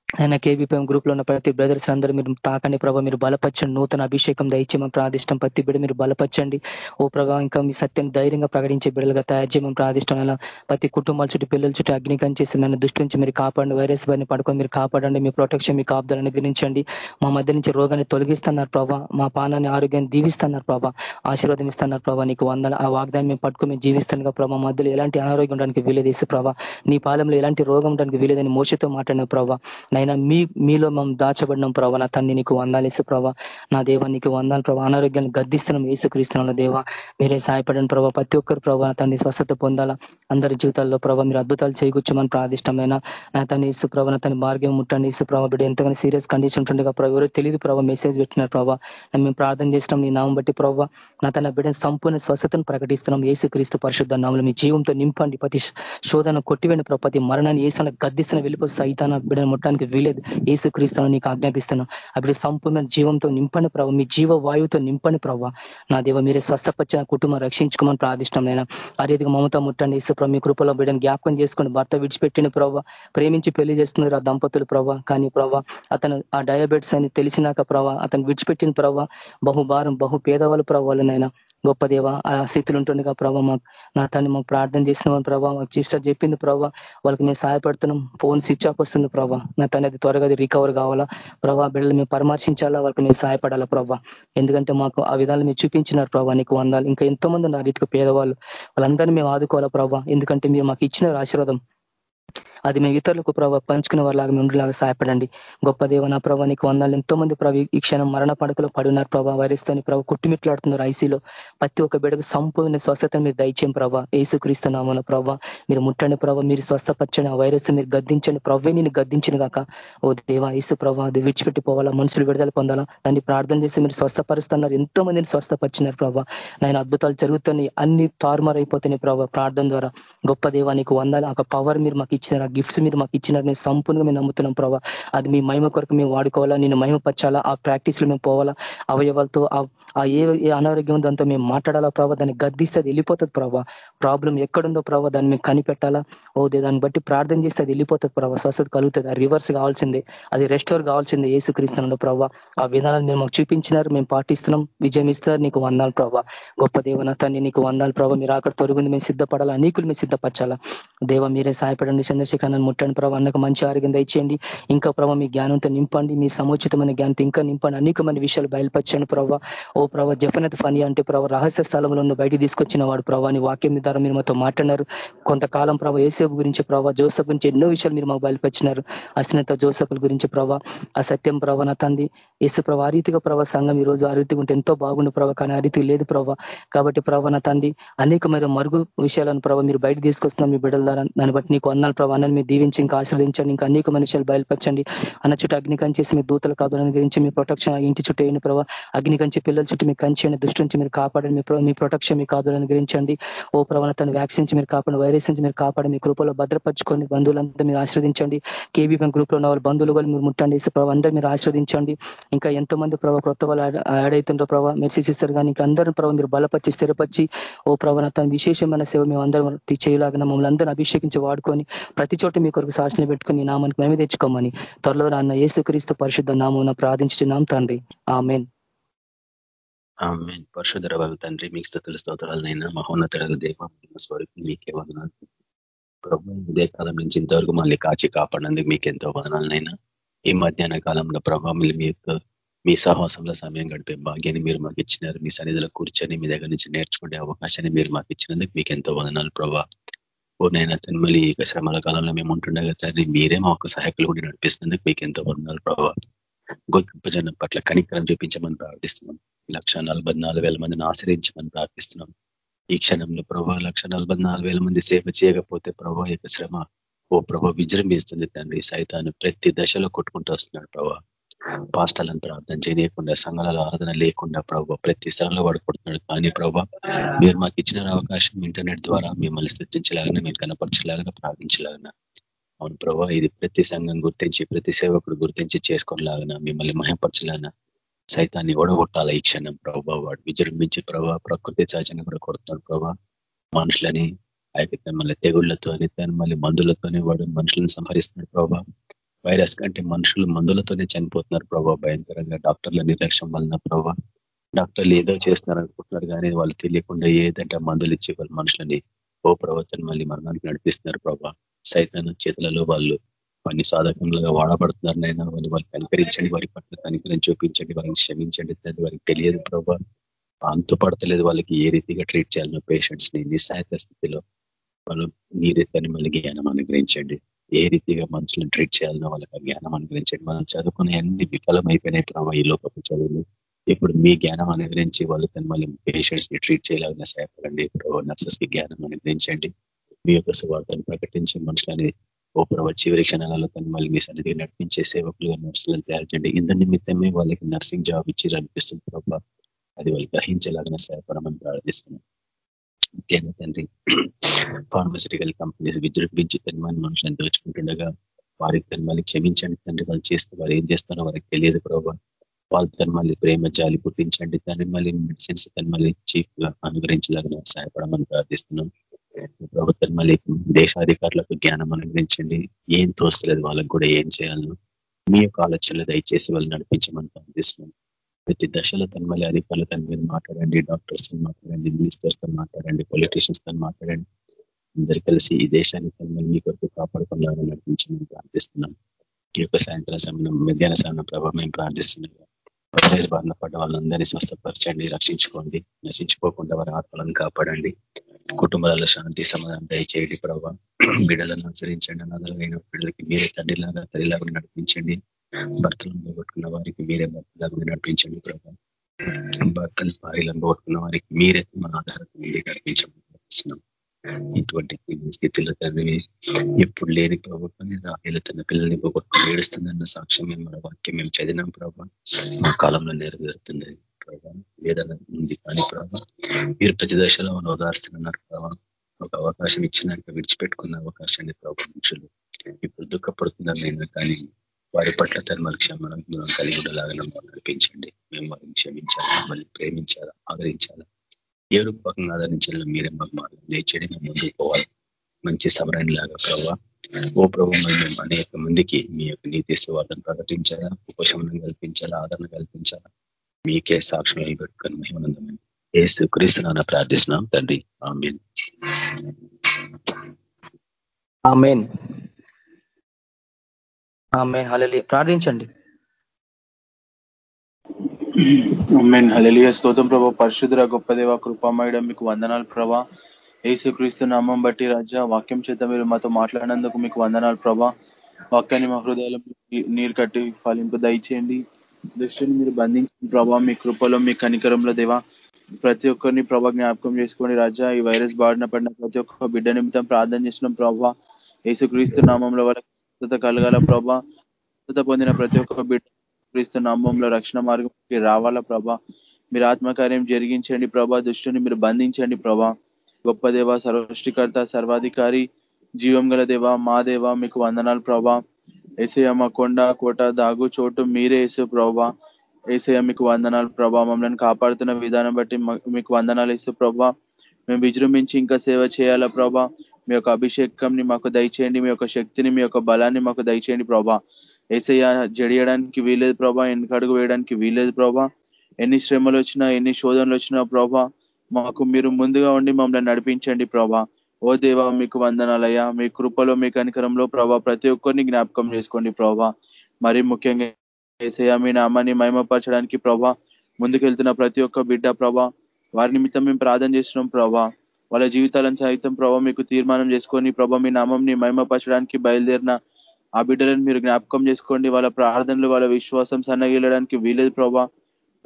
ఆయన కేబీపీఎం గ్రూప్లో ఉన్న ప్రతి బ్రదర్స్ అందరూ మీరు తాకండి ప్రభావ మీరు బలపరచండి. నూతన అభిషేకం దయచేయమని ప్రాదిష్టం ప్రతి బిడ్డ మీరు బలపరచండి. ఓ ప్రభావ ఇంకా మీ సత్యం ధైర్యంగా ప్రకటించే బిడ్డలుగా తయారు చేయమని ప్రాదిష్టం అలా ప్రతి కుటుంబాల చుట్టూ పిల్లల చుట్టూ అగ్నికం చేసి నన్ను దృష్టి నుంచి మీరు కాపాడండి. వైరస్ బారిని పడుకొని మీరు కాపాడండి. మీ ప్రొటెక్షన్ మీ కాపుదలను గురించండి మా మధ్య నుంచి రోగాన్ని తొలగిస్తున్నారు ప్రభావ మా పానాన్ని ఆరోగ్యాన్ని దీవిస్తున్నారు ప్రభావ ఆశీర్వాదం ఇస్తున్నారు ప్రభావ నీకు వందల ఆ వాగ్దాన్ని మేము పట్టుకుని మేము జీవిస్తాను ప్రభావ మధ్యలో ఎలాంటి అనారోగ్యం ఉండడానికి వీలేదేసి ప్రభావ నీ పాలెంలో ఎలాంటి రోగం ఉండడానికి వీలేదని మోసతో మాట్లాడిన ప్రభావ నైనా మీ మీలో మేము దాచబడినాం ప్రభా నా తన్ని నీకు వందాలేసు ప్రభా నా దేవా నీకు వందాలు ప్రభా అనారోగ్యాన్ని గద్దిస్తున్నాం ఏసుక్రీస్తున్నాం దేవా. మీరే సహాయపడండి ప్రభావ ప్రతి ఒక్కరు ప్రభా తన్ని స్వస్థత పొందాలా. అందరి జీవితాల్లో ప్రభా మీరు అద్భుతాలు చేయకూర్చమని ప్రాదిష్టమైన నా తన ఇసు ప్రభావ తన మార్గం ముట్టండి ఇసు ప్రభావ బిడ్డ ఎంతగానో సీరియస్ కండిషన్ ఉంటుండగా ప్రభావ ఎవరో తెలియదు ప్రభావ మెసేజ్ పెట్టినారు ప్రభావ మేము ప్రార్థన చేసినాం నీ నామం బట్టి ప్రభావ నా తన బిడ్డ సంపూర్ణ స్వస్థతను ప్రకటిస్తున్నాం ఏసుక్రీస్తు పరిశుద్ధ నామలు. మీ జీవంతో నింపండి ప్రతి శోధన కొట్టివేండి ప్రతి మరణాన్ని ఏసన గద్దిస్తున్న వెళ్ళిపో సైతాన బిడ్డను ముట్టడానికి వీలేదు. ఏసుక్రీస్తును నీకు ఆజ్ఞాపిస్తున్నాను. అప్పుడు సంపూర్ణ జీవంతో నింపని ప్రభావ మీ జీవ వాయువుతో నింపని ప్రభావ నా దేవ మీరే స్వస్థపచ్చిన కుటుంబం రక్షించుకోమని ప్రార్థిష్టమైన ఆ రీతిగా మమత ముట్టండి. ఇసు మీ కృపలో బిడ్డను జ్ఞాపకం చేసుకుని భర్త విడిచిపెట్టిన ప్రభావ ప్రేమించి పెళ్ళి చేస్తున్నారు ఆ దంపతులు ప్రభావ కానీ ప్రభావ అతను ఆ డయాబెటిస్ అని తెలిసినాక ప్రభావ అతను విడిచిపెట్టిన ప్రభావ బహుభారం బహు పేదవాళ్ళు ప్రభావాలనైనా గొప్ప దేవ ఆ స్థితిలో ఉంటుండగా ప్రభావ మాకు నా తను మాకు ప్రార్థన చేసిన ప్రభావ సిస్టర్ చెప్పింది ప్రభావ వాళ్ళకి మేము సహాయపడుతున్నాం. ఫోన్ స్విచ్ ఆఫ్ వస్తుంది ప్రభావ నా తన అది త్వరగా రికవర్ కావాలా? ప్రభావ బిడ్డలు మేము పరామర్శించాలా? వాళ్ళకి మేము సహాయపడాలా ప్రభావ ఎందుకంటే మాకు ఆ విధాలు మీరు చూపించినారు ప్రభావ నీకు వందాలు. ఇంకా ఎంతో మంది ఉన్నారు రీతికి పేదవాళ్ళు. వాళ్ళందరినీ మేము ఆదుకోవాలా ప్రభావ ఎందుకంటే మీరు మాకు ఇచ్చిన ఆశీర్వాదం. అది మేము ఇతరులకు ప్రభావ పంచుకునే వాళ్ళగా ఉండేలాగా సహాయపడండి. గొప్ప దేవ నా ప్రభావ నీకు వందాలు ఎంతో మంది ప్రభు ఈ క్షణం మరణ పడకలో పడున్నారు ప్రభావ వైరస్తోని ప్రభావ కుట్టుమిట్లాడుతున్నారు ఐసీలో. ప్రతి ఒక్క బిడకు సంపూర్ణ స్వస్థతను మీరు దయచేయం ప్రభావ ఏసుక్రీస్తున్నామన్న ప్రభావ మీరు ముట్టండి ప్రభావ మీరు స్వస్థపరచండి. ఆ వైరస్ మీరు గద్దించండి ప్రవ్వే నేను గద్దించిన కాక ఓ దేవా ఏసు ప్రభావ అది విడిచిపెట్టి పోవాలా మనుషులు విడుదల పొందాలా? దాన్ని ప్రార్థన చేసి మీరు స్వస్థపరుస్తున్నారు. ఎంతో మందిని స్వస్థపరిచినారు ప్రభావ నాయన అద్భుతాలు జరుగుతున్నాయి. అన్ని తారుమారైపోతున్నాయి ప్రభావ ప్రార్థన ద్వారా గొప్ప దేవా నీకు వందాలి ఒక పవర్ మీరు మాకు ఇచ్చినారు. గిఫ్ట్స్ మీరు మాకు ఇచ్చినారు. నేను సంపూర్ణంగా మేము నమ్ముతున్నాం ప్రభావ అది మీ మహిమ కొరకు మేము వాడుకోవాలా నేను మహిమపరచాలా ఆ ప్రాక్టీస్లో మేము పోవాలా అవయవాలతో ఆ ఏ అనారోగ్యం దాంతో మేము మాట్లాడాలా ప్రభావ దాన్ని గద్దిస్తే అది వెళ్ళిపోతుంది ప్రభావ ప్రాబ్లం ఎక్కడుందో ప్రభావ దాన్ని మేము కనిపెట్టాలా? ఓ దాన్ని బట్టి ప్రార్థన చేస్తే అది వెళ్ళిపోతుంది ప్రభావ స్వస్థత కలుగుతుంది. అది రివర్స్ కావాల్సిందే. అది రెస్టోర్ కావాల్సిందే ఏసు ప్రభావ ఆ విధానాలు మీరు మాకు చూపించినారు. మేము పాటిస్తున్నాం. విజయం ఇస్తారు. నీకు వందాలు ప్రభావ గొప్ప దేవన నీకు వందాలు ప్రభావ మీరు అక్కడ తొరుగుంది. మేము సిద్ధపడాలా? అనేకులు మేము సిద్ధపరచాలా? దేవ మీరే సహాయపడండి. చంద్రశేఖరాన్ని ముట్టండి ప్రభావ అన్నకు మంచి ఆరోగ్యం దయచేయండి. ఇంకా ప్రభావ మీ జ్ఞానంతో నింపండి. మీ సముచితమైన జ్ఞానంతో ఇంకా నింపండి. అనేకమైన విషయాలు బయలుపరచండి ప్రభావ ఓ ప్రభావ జఫనత్ ఫని అంటే ప్రభావ రహస్య స్థలంలో ఉన్న బయట తీసుకొచ్చిన వాడు ప్రభావ నీ వాక్యం ద్వారా మీరు మాతో మాట్లాడారు కొంతకాలం ప్రభావ ఏసేపు గురించి ప్రభావ జోసఫ్ గురించి ఎన్నో విషయాలు మీరు మాకు బయలుపరిచినారు. అశ్నత జోసఫ్ల గురించి ప్రభావ ఆ సత్యం ప్రభావ నా తండ్రి. ఏసు ప్రభావ ఆ రీతిగా ప్రభావ సంఘం ఈ రోజు ఆ రీతిగా ఉంటే ఎంతో బాగుండు ప్రభావ కానీ ఆ రీతి లేదు ప్రభావ కాబట్టి ప్రభావ నా తండ్రి అనేకమైన మరుగు విషయాలను ప్రభావ మీరు బయట తీసుకొస్తున్నారు. మీ బిడ్డల ద్వారా దాన్ని బట్టి నీకు వందాలు ప్రభావ మీరు దీవించి ఇంకా ఆశ్రదించండి ఇంకా అనేక మనుషులు బయలుపరచండి. అన్న చుట్టూ అగ్నికం చేసి మీ దూతలు కాదని గురించి మీ ప్రొటెక్షన్ ఇంటి చుట్టూ అయిన ప్రభావ అగ్నికంచి పిల్లల చుట్టూ మీకు కంచేయండి దృష్టి నుంచి మీరు కాపాడండి మీ మీ ప్రొటెక్షన్ మీ కాదులని గురించండి ఓ ప్రభావ తను వ్యాక్సిన్ నుంచి మీరు కాపాడండి వైరస్ నుంచి మీరు కాపాడి మీ కృపలో భద్రపరచుకొని బంధువులంతా మీరు ఆశ్రదించండి కేబీ బ్యాంక్ గ్రూప్లో ఉన్న వాళ్ళు బంధువులు కూడా మీరు ముట్టండి ప్రభావ అందరూ మీరు ఆశ్రదించండి ఇంకా ఎంతో మంది ప్రభావ క్రొత్త వాళ్ళు యాడ్ అవుతుండ్రో ప్రభావ మెసేజ్ ఇస్తారు కానీ ఇంకా అందరూ ప్రభావ మీరు బలపరిచి స్థిరపరిచి ఓ ప్రభావ తన విశేషమైన సేవ మేము అందరం చేయలాగిన మమ్మల్ని అందరూ అభిషేకించి వాడుకొని ప్రతి చోట మీ కొరకు శాసన పెట్టుకుని నామానికి మేమే తెచ్చుకోమని త్వరలో నాన్న ఏసుక్రీస్తు పరిశుద్ధ నామం ప్రార్థించున్నాం తండ్రి. ఆమెన్. పరిశుధర బాబు తండ్రి మీకు స్థుతుల స్తోత్రాలనైనా మహోన్నతుడ దేవ స్వరూపం మీకే వదనాలు. ప్రభు కాలం నుంచి ఇంతవరకు మళ్ళీ కాచి కాపాడినందుకు మీకు ఎంతో వదనాలనైనా ఈ మధ్యాహ్న కాలంలో ప్రభావ మీకు మీ సహవాసంలో సమయం గడిపే భాగ్యాన్ని మీరు మాకు ఇచ్చినారు. మీ సన్నిధిలో కూర్చొని మీ దగ్గర నుంచి నేర్చుకునే అవకాశాన్ని మీరు మాకు ఇచ్చినందుకు మీకు ఎంతో వదనాలు ప్రభా. ఓ ఓనైనా మళ్ళీ ఈ శ్రమల కాలంలో మేము ఉంటుండగా తండ్రి మీరే మాకు సహాయకులు కూడా నడిపిస్తున్నందుకు మీకు ఎంతో వందనాలు ప్రభావ గొప్ప జనం పట్ల కనికరం చూపించమని ప్రార్థిస్తున్నాం. లక్ష మందిని ఆశ్రయించమని ప్రార్థిస్తున్నాం. ఈ క్షణంలో ప్రభావ లక్ష మంది సేవ చేయకపోతే ప్రభావ యొక్క శ్రమ ఓ ప్రభావ విజృంభిస్తుంది తండ్రి. సైతాన్ని ప్రతి దశలో కొట్టుకుంటూ వస్తున్నాడు ప్రభావ పాస్టలను ప్రార్థన చేయకుండా సంఘాలలో ఆరాధన లేకుండా ప్రభావ ప్రతి స్థలంలో పడుకుంటున్నాడు. కానీ ప్రభావ మీరు మాకు ఇచ్చిన అవకాశం ఇంటర్నెట్ ద్వారా మిమ్మల్ని స్థితించలాగిన మీరు కనపరచలాగిన ప్రార్థించలాగిన. అవును ప్రభావ ఇది ప్రతి సంఘం గుర్తించి ప్రతి సేవకుడు గుర్తించి చేసుకోలాగిన మిమ్మల్ని మహపరచలాగిన సైతాన్ని ఓడగొట్టాల ఈ క్షణం ప్రభావ వాడు విజృంభించి ప్రభావ ప్రకృతి సహజంగా కూడా కొడుతున్నాడు ప్రభావ మనుషులని అయితే మళ్ళీ తెగుళ్ళతో మళ్ళీ మందులతోనే వాడు మనుషులను సంహరిస్తున్నాడు ప్రభావ వైరస్ కంటే మనుషులు మందులతోనే చనిపోతున్నారు ప్రభావ భయంకరంగా డాక్టర్ల నిర్లక్ష్యం వలన ప్రభావ డాక్టర్లు ఏదో చేస్తున్నారు అనుకుంటున్నారు కానీ వాళ్ళు తెలియకుండా ఏదంటే మందులు ఇచ్చి వాళ్ళు మనుషులని ఓ ప్రవర్తన మళ్ళీ మరణానికి నడిపిస్తున్నారు ప్రభా. సైతాన్ చేతులలో వాళ్ళు పని సాధకంగా వాడబడుతున్నారు నైనా వాళ్ళు వాళ్ళు కనికరించండి. వారి పట్ల కనికరం చూపించండి. వారిని క్షమించండి. వారికి తెలియదు ప్రభా. అంతుపడతలేదు వాళ్ళకి ఏ రీతిగా ట్రీట్ చేయాలన్న పేషెంట్స్ని నిస్సాయత స్థితిలో వాళ్ళు మీ రీతిని మళ్ళీ జ్ఞానం అనుగ్రహించండి. ఏ రీతిగా మనుషులను ట్రీట్ చేయాలనో వాళ్ళకి జ్ఞానం అనుగ్రహించండి. మనం చదువుకునే అన్ని విఫలమైపోయినాయి ప్రభావ ఈ లోపల చదువులు. ఇప్పుడు మీ జ్ఞానం అనుగ్రహించి వాళ్ళకి మళ్ళీ పేషెంట్స్ని ట్రీట్ చేయాలన్నా సహాయపడండి. ప్రభావ నర్సెస్కి జ్ఞానం అనుగ్రహించండి. మీ యొక్క సువార్తను ప్రకటించి మనుషులని ఓ ప్రభావ చివరి క్షణాలలో తను మళ్ళీ మీ సన్నిధి నడిపించే సేవకులుగా నర్సులను తయారు చేయండి ఇంత నిమిత్తమే వాళ్ళకి నర్సింగ్ జాబ్ ఇచ్చి అనిపిస్తుంది ప్రభావ అది వాళ్ళు గ్రహించేలాగానే సహాయపడమని ప్రార్థిస్తున్నాం. ముఖ్యంగా తండ్రి ఫార్మసిటికల్ కంపెనీస్ విజృంభించి తన్మని మనుషులను దోచుకుంటుండగా వారికి తను మళ్ళీ క్షమించండి తండ్రి. వాళ్ళు చేస్తే వారు ఏం చేస్తారో వారికి తెలియదు ప్రభావ వాళ్ళు తను మళ్ళీ ప్రేమ జాలి పుట్టించండి దాన్ని మళ్ళీ మెడిసిన్స్ తను మళ్ళీ చీఫ్గా అనుగ్రహించలాగా సహాయపడమని ప్రార్థిస్తున్నాం. ప్రభుత్వం మళ్ళీ దేశాధికారులకు జ్ఞానం అనుగ్రహించండి. ఏం తోస్తలేదు వాళ్ళకు కూడా ఏం చేయాలను మీ యొక్క ఆలోచనలు దయచేసి వాళ్ళు నడిపించమని ప్రార్థిస్తున్నాం. ప్రతి దశలో తన మళ్ళీ అధికారులు తన మీద మాట్లాడండి డాక్టర్స్తో మాట్లాడండి మినిస్టర్స్తో మాట్లాడండి పొలిటీషియన్స్తో మాట్లాడండి. అందరు కలిసి ఈ దేశాన్ని తన మీ కొరకు కాపాడుకున్నారని నడిపించమని ప్రార్థిస్తున్నాం. ఈ యొక్క సాయంత్రం సమయం మధ్యాహ్న సమయం ప్రభావం మేము ప్రార్థిస్తున్నాం. వైరస్ బారిన పడ్డ వాళ్ళందరినీ స్వస్థపరచండి రక్షించుకోండి నశించుకోకుండా వారి ఆత్మలను కాపాడండి. కుటుంబాలలో శాంతి సమాధానం దయచేయండి ప్రభావ [clears throat] బిడ్డలను అనుసరించండి అనాథలైన బిడ్డలకి మీరే తండ్రిలాగా తల్లిలాగా నడిపించండి. భర్తలను పోగొట్టుకున్న వారికి మీరే భర్తలాగా నడిపించండి ప్రభావ భర్తలు భార్యలను పోగొట్టుకున్న వారికి మీరే మన ఆధారం మీరే నడిపించమని ఇటువంటి స్థితిలో తండ్రి ఎప్పుడు లేని ప్రభుత్వం రాహేలు తన పిల్లల్ని పోగొట్టుకుని ఏడుస్తుందన్న సాక్ష్యం మేము మన వాక్యం మేము చదివినాం ప్రభావ మా కాలంలో నెరవేరుతుంది ప్రభావ లేదన్న ఉంది కానీ ప్రభావ మీరు ప్రతి దశలో మనం ఓదార్స్తున్నారు ప్రభావ ఒక అవకాశం ఇచ్చినాక విడిచిపెట్టుకున్న అవకాశాన్ని మనుషులు ఇప్పుడు దుఃఖపడుతున్నారు నేను కానీ వారి పట్ల తన క్షమణం కలిగి ఉండేలాగా నడిపించండి మేము వారిని క్షమించాలా? మళ్ళీ ప్రేమించాలా? ఆదరించాలా? ఏ రూపకంగా ఆదరించాలని మీరే మాకు మార్గం లేచేది మేము ముందుకు పోవాలి. మంచి సమరాన్ని లాగా ప్రభావ ఓ ప్రభు మేము అనేక మందికి మీ యొక్క నీతి స్వార్థం ప్రకటించాలా? ఉపశమనం కల్పించాలా? ఆదరణ కల్పించాలా? మీకే సాక్ష్యం పెట్టుకొని మహిమనందమని ఏసు క్రీస్తునాన్న ప్రార్థిస్తున్నాం. తండ్రి ఆమెన్. ఆమెన్. ఆమె హలలి ప్రార్థించండి. మెన్ హలలియ స్తోత్రం ప్రభా. పరిశుద్ర గొప్ప దేవ కృపామయడం మీకు వందనాలు ప్రభా. ఏసుక్రీస్తు నామం బట్టి రాజా వాక్యం చేత మీరు మాతో మాట్లాడినందుకు మీకు వందనాలు ప్రభా. వాక్యాన్ని మా హృదయాలు నీరు కట్టి ఫలింపు దయచేయండి. దృష్టిని మీరు బంధించిన ప్రభా. మీ కృపలో మీ కనికరంలో దేవా. ప్రతి ఒక్కరిని ప్రభా జ్ఞాపకం చేసుకొని రాజా. ఈ వైరస్ బారిన పడిన ప్రతి ఒక్క బిడ్డ నిమిత్తం ప్రార్థన చేసిన ప్రభా. యేసుక్రీస్తు నామంలో వాళ్ళకి స్వస్థత కలగాల ప్రభా. స్వస్థత పొందిన ప్రతి ఒక్క బిడ్డ క్రీస్తు నామంలో రక్షణ మార్గంకి రావాలా ప్రభా. మీరు ఆత్మకార్యం జరిగించండి ప్రభా. దుష్టుని మీరు బంధించండి ప్రభా. గొప్ప దేవ సర్వసృష్టికర్త సర్వాధికారి జీవం గల దేవ మా దేవ మీకు వందనాలు ప్రభా. ఏసయ మా కొండ కోట దాగు చోటు మీరే వేసు ప్రభా. ఏసయ మీకు వందనాలు ప్రభా. మమ్మల్ని కాపాడుతున్న విధానం బట్టి మీకు వందనాలు ఇస్తూ ప్రభా. మేము విజృంభించి ఇంకా సేవ చేయాలా ప్రభా. మీ యొక్క అభిషేకంని మాకు దయచేయండి మీ యొక్క శక్తిని మీ యొక్క బలాన్ని మాకు దయచేయండి ప్రభా. ఏసయ్య జడియడానికి వీలేదు ప్రభా కడుగు వేయడానికి వీలేదు ప్రభా. ఎన్ని శ్రమలు వచ్చినా ఎన్ని శోధనలు వచ్చినా ప్రభా మాకు మీరు ముందుగా ఉండి మమ్మల్ని నడిపించండి ప్రభా. ఓ దేవా మీకు వందనాలయ్యా. మీ కృపలో మీ కనికరంలో ప్రభా ప్రతి ఒక్కరిని జ్ఞాపకం చేసుకోండి ప్రభా. మరి ముఖ్యంగా ఏసయ్య మీ నామాన్ని మహిమపరచడానికి ప్రభా ముందుకెళ్తున్న ప్రతి ఒక్క బిడ్డ ప్రభా వారి నిమిత్తం మేము ప్రార్థన చేస్తున్నాం ప్రభా. వాళ్ళ జీవితాలను సహితం ప్రభావ మీకు తీర్మానం చేసుకొని ప్రభావ మీ నామంని మహిమపరచడానికి బయలుదేరిన ఆ బిడ్డలను మీరు జ్ఞాపకం చేసుకోండి. వాళ్ళ ప్రార్థనలు వాళ్ళ విశ్వాసం సన్నగిల్లడానికి వీలేదు ప్రభా.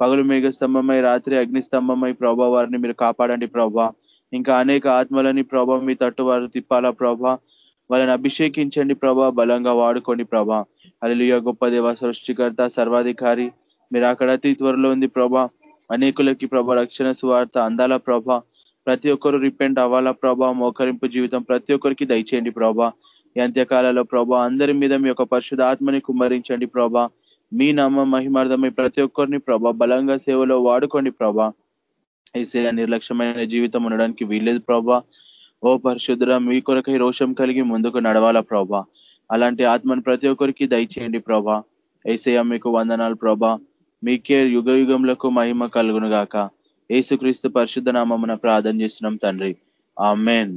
పగలు మేఘస్తంభమై రాత్రి అగ్నిస్తంభమై ప్రభా వారిని మీరు కాపాడండి ప్రభా. ఇంకా అనేక ఆత్మలని ప్రభా మీ తట్టు వారు తిప్పాలా ప్రభా. వాళ్ళని అభిషేకించండి ప్రభా బలంగా వాడుకోండి ప్రభా. అలియ గొప్ప దేవ సృష్టికర్త సర్వాధికారి. మీరు అక్కడ అతి త్వరలో ఉంది ప్రభా. అనేకులకి ప్రభా రక్షణ సువార్త అందాల ప్రభా. ప్రతి ఒక్కరు రిపెంట్ అవ్వాలా ప్రభా? మోకరింపు జీవితం ప్రతి ఒక్కరికి దయచేయండి ప్రభా. ఈ అంత్యకాలలో ప్రభా అందరి మీద మీ యొక్క పరిశుధాత్మని కుమ్మరించండి ప్రభా. మీ నామ మహిమార్థమై ప్రతి ఒక్కరిని ప్రభా బలంగా సేవలో వాడుకోండి ప్రభా. ఏసే నిర్లక్ష్యమైన జీవితం ఉండడానికి వీల్లేదు ప్రభా. ఓ పరిశుద్ధ మీ కొరకై రోషం కలిగి ముందుకు నడవాలా ప్రభా. అలాంటి ఆత్మను ప్రతి ఒక్కరికి దయచేయండి ప్రభా. ఏసయ్య మీకు వందనాలు ప్రభా. మీకే యుగ యుగంలకు మహిమ కలుగును గాక ఏసుక్రీస్తు పరిశుద్ధ నామమున ప్రార్థన చేస్తున్నాం తండ్రి. ఆ మెయిన్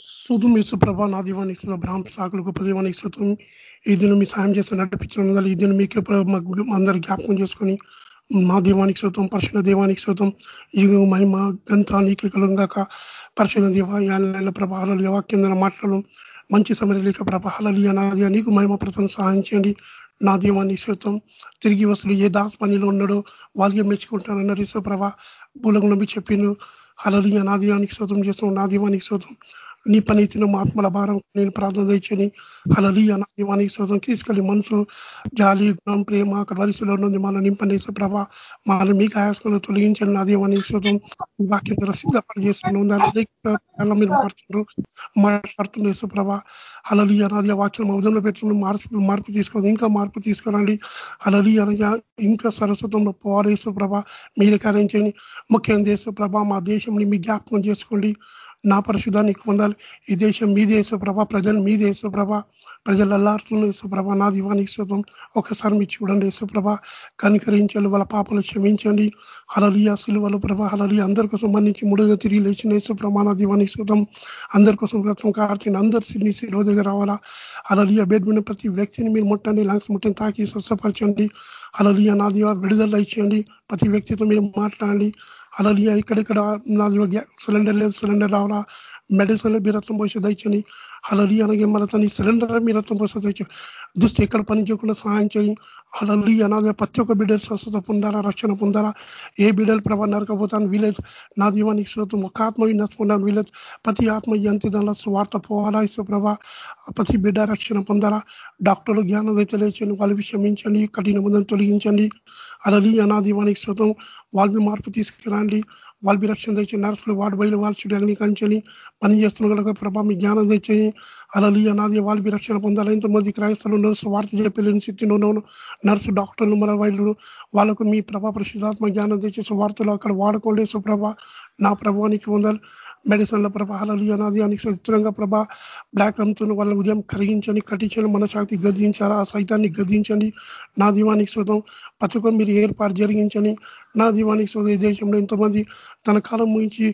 శుధు మీ సుప్రభ నా దీవానికి శుధ బ్రాహ్మ సాకులు గొప్ప దీవానికి శుతం ఈ దినం మీ సాయం చేస్తే నడిపించిన ఈ దినం మీకే అందరు జ్ఞాపకం చేసుకొని మా దీవానికి శుతం పరిశుభ్ర దేవానికి శుతం ఈ మహిమ గంతా నీకే కలుగాక పరిశుభ్ర దేవ ప్రభావాలు వాక్యం మాట్లాడడం మంచి సమరలేక ప్రభాహాలలియ అనాది నీకు మహిమ ప్రతం సహాయం చేయండి. నా దీవానికి శుతం తిరిగి వస్తులు ఏ దాస్ పనిలో ఉన్నాడో వాళ్ళకే మెచ్చుకుంటానన్న ఈశ్వ ప్రభా భూలంలో మీ చెప్పిను హలలియ నా దీవానికి శోతం చేస్తాం నా దీవానికి శోతం నీ పని తిన ఆత్మల భారం. నేను ప్రార్థన తెచ్చని అలలి నా దీవానికి శోధం తీసుకెళ్ళి మనసు జాలి గుణం ప్రేమ వరిసలో ఉంది మన నింపనేసే ప్రభా. మన మీకు ఆయాస్కంలో తొలగించండి నా దీవానికి శోధం వాక్యం ద్వారా సిద్ధపడి చేశాను మీరు మారుతున్నారు మాట్లాడుతున్న ప్రభా. అలలి అనాది వాక్యం అవధంలో పెట్టుకుని మార్పు మార్పు తీసుకోండి ఇంకా మార్పు తీసుకురండి. అలలి అనగా ఇంకా సరస్వతంలో పోవాలేసు ప్రభ. మీరే కార్యం చేయండి. ముఖ్యంగా దేశ ప్రభ మా దేశంని మీ జ్ఞాపకం చేసుకోండి. నా పరిశుధానికి పొందాలి ఈ దేశం మీ దేశ ప్రభ ప్రజలు మీ దేశ ప్రభ ప్రజలు అల్లాడుతున్న యేసుప్రభ నా దివానికి శుతం ఒకసారి మీరు చూడండి యేసుప్రభ కనికరించాలి వాళ్ళ పాపలు క్షమించండి. హలలియ సిలువలు ప్రభ హలలి అందరి కోసం మన్నించి ముడుగా తిరిగి లేచిన యేసుప్రభ నా దివానికి శుతం అందరి కోసం వ్రతం కార్చిన అందరు సిన్ని సిలువ దగ్గర రావాలా. అలలియ బెడ్ ప్రతి వ్యక్తిని మీరు ముట్టండి లంగ్స్ ముట్టని తాకి స్వస్థపరచండి. అలలియ నా దివ విడుదల ఇచ్చేయండి. ప్రతి వ్యక్తితో మీరు మాట్లాడండి. అలలియ ఇక్కడిక్కడ నా దివ సిలిండర్ లేదు సిలిండర్ రావాలా? మెడిసిన్ బీరత్వం పోసి దయచండి అలలి అలాగే మన తన సిలిండర్ మీద రక్తం ప్రసాదించు ఎక్కడ పని చేయకుండా సహాయం చేయి. అలలి అనాది ప్రతి ఒక్క బిడ్డలు స్వస్థత పొందాలా రక్షణ పొందాలా? ఏ బిడ్డలు ప్రభా నరకపోతాను వీలేదు నా దీవానికి శ్రోతం ఒక ఆత్మ నష్టపోవడానికి వీలేదు ప్రతి ఆత్మ ఎంత దానిలో స్వార్థ పోవాలా ఇసు ప్రభా? ప్రతి బిడ్డ రక్షణ పొందాలా? డాక్టర్లు జ్ఞానం తెలియచండి వాళ్ళు విషమించండి కఠిన ముందని తొలగించండి. అలలి అనాదివానికి శ్రోతం వాళ్ళని మార్పు తీసుకురండి. వాళ్ళ రక్షణ తెచ్చి నర్సులు వాడు బయలు వాల్చుడు చుట్టూ అగ్నికంచని పని చేస్తున్న కనుక ప్రభా మీ జ్ఞానం తెచ్చి అలలి అనాది వాళ్ళ రక్షణ పొందాలి. ఎంతమంది క్రైస్తవులు నర్సు వార్త చెప్పలేని స్థితిలో ఉన్నాను నర్సు డాక్టర్లు మన వైద్యులు వాళ్ళకు మీ ప్రభా పరిశుధాత్మ జ్ఞానం తెచ్చి సువార్తలు అక్కడ వాడుకోండి. సుప్రభ నా ప్రభానికి పొందాలి మెడిసిన్ల ప్రభా అలలి అనాది అని చిత్రంగా ప్రభా బ్లాక్ అమ్ముతున్న వాళ్ళ ఉదయం కరిగించండి కట్టించండి మనశాక్తి గద్దించారా ఆ సైతాన్ని గద్దించండి. నా దీవానికి శుతం పథకం మీరు ఏర్పాటు జరిగించండి. నా దీవానికి శుతం ఈ దేశంలో ఎంతోమంది తన కాలం ముగించి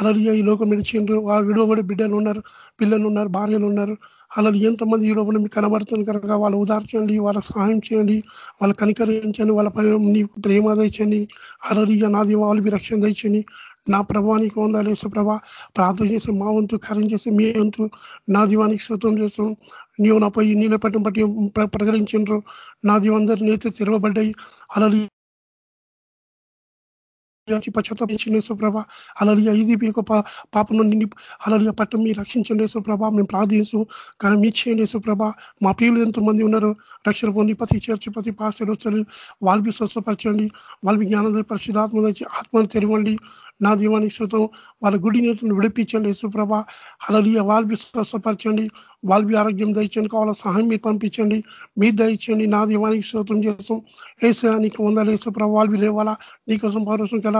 అలలియ ఈ లోకం విడిచిండ్రు ఆ విడవబడి బిడ్డలు ఉన్నారు పిల్లలు ఉన్నారు భార్యలు ఉన్నారు. అలాగే ఎంతమంది ఈ లోపల మీకు కనబడుతుంది కనుక వాళ్ళు ఉదార్చండి వాళ్ళ సహాయం చేయండి వాళ్ళ కనికరించండి వాళ్ళ నీకు ప్రేమ తెచ్చండి అలలియ నా దీవాలు రక్షణ తెచ్చండి నా ప్రభానికి పొందాలి ప్రభా. ప్రార్థన చేసి మా వంతు కార్యం చేసి మీ వంతు నా దీవానికి శృతం చేస్తాం నీవు నాపై నీళ్ళ పట్టిన పట్టి ప్రకటించు నా దీవందరి నేత తెరవబడ్డాయి. అలా పశ్చాత్తాపించండి సుప్రభ అలలియ ఇది మీ యొక్క పాప నుండి అలలియ పట్టం మీరు రక్షించండి సుప్రభ మేము ప్రార్థించు కానీ మీ చేయండి సుప్రభ మా ప్రియులు ఎంతమంది ఉన్నారు. రక్షణ పొంది ప్రతి చేర్చి ప్రతి పాస్టర్ వచ్చి వాళ్ళవి స్వస్థపరచండి. వాళ్ళవి జ్ఞానం పరిశుధాత్మ ఆత్మ ఆత్మను తెరవండి. నా దీవానికి శృతం వాళ్ళ గుడి నేతను విడిపించండి యశుప్రభ అలలియ వాళ్ళవి స్వస్థపరచండి. వాళ్ళవి ఆరోగ్యం దయచండి కావాల సహాయం మీరు పంపించండి. మీరు దయచండి నా దీవానికి శృతం చేస్తాం నీకు వందలు సుప్రభ వాళ్ళవి లేవాలా? నీకోసం పౌరుషం కల.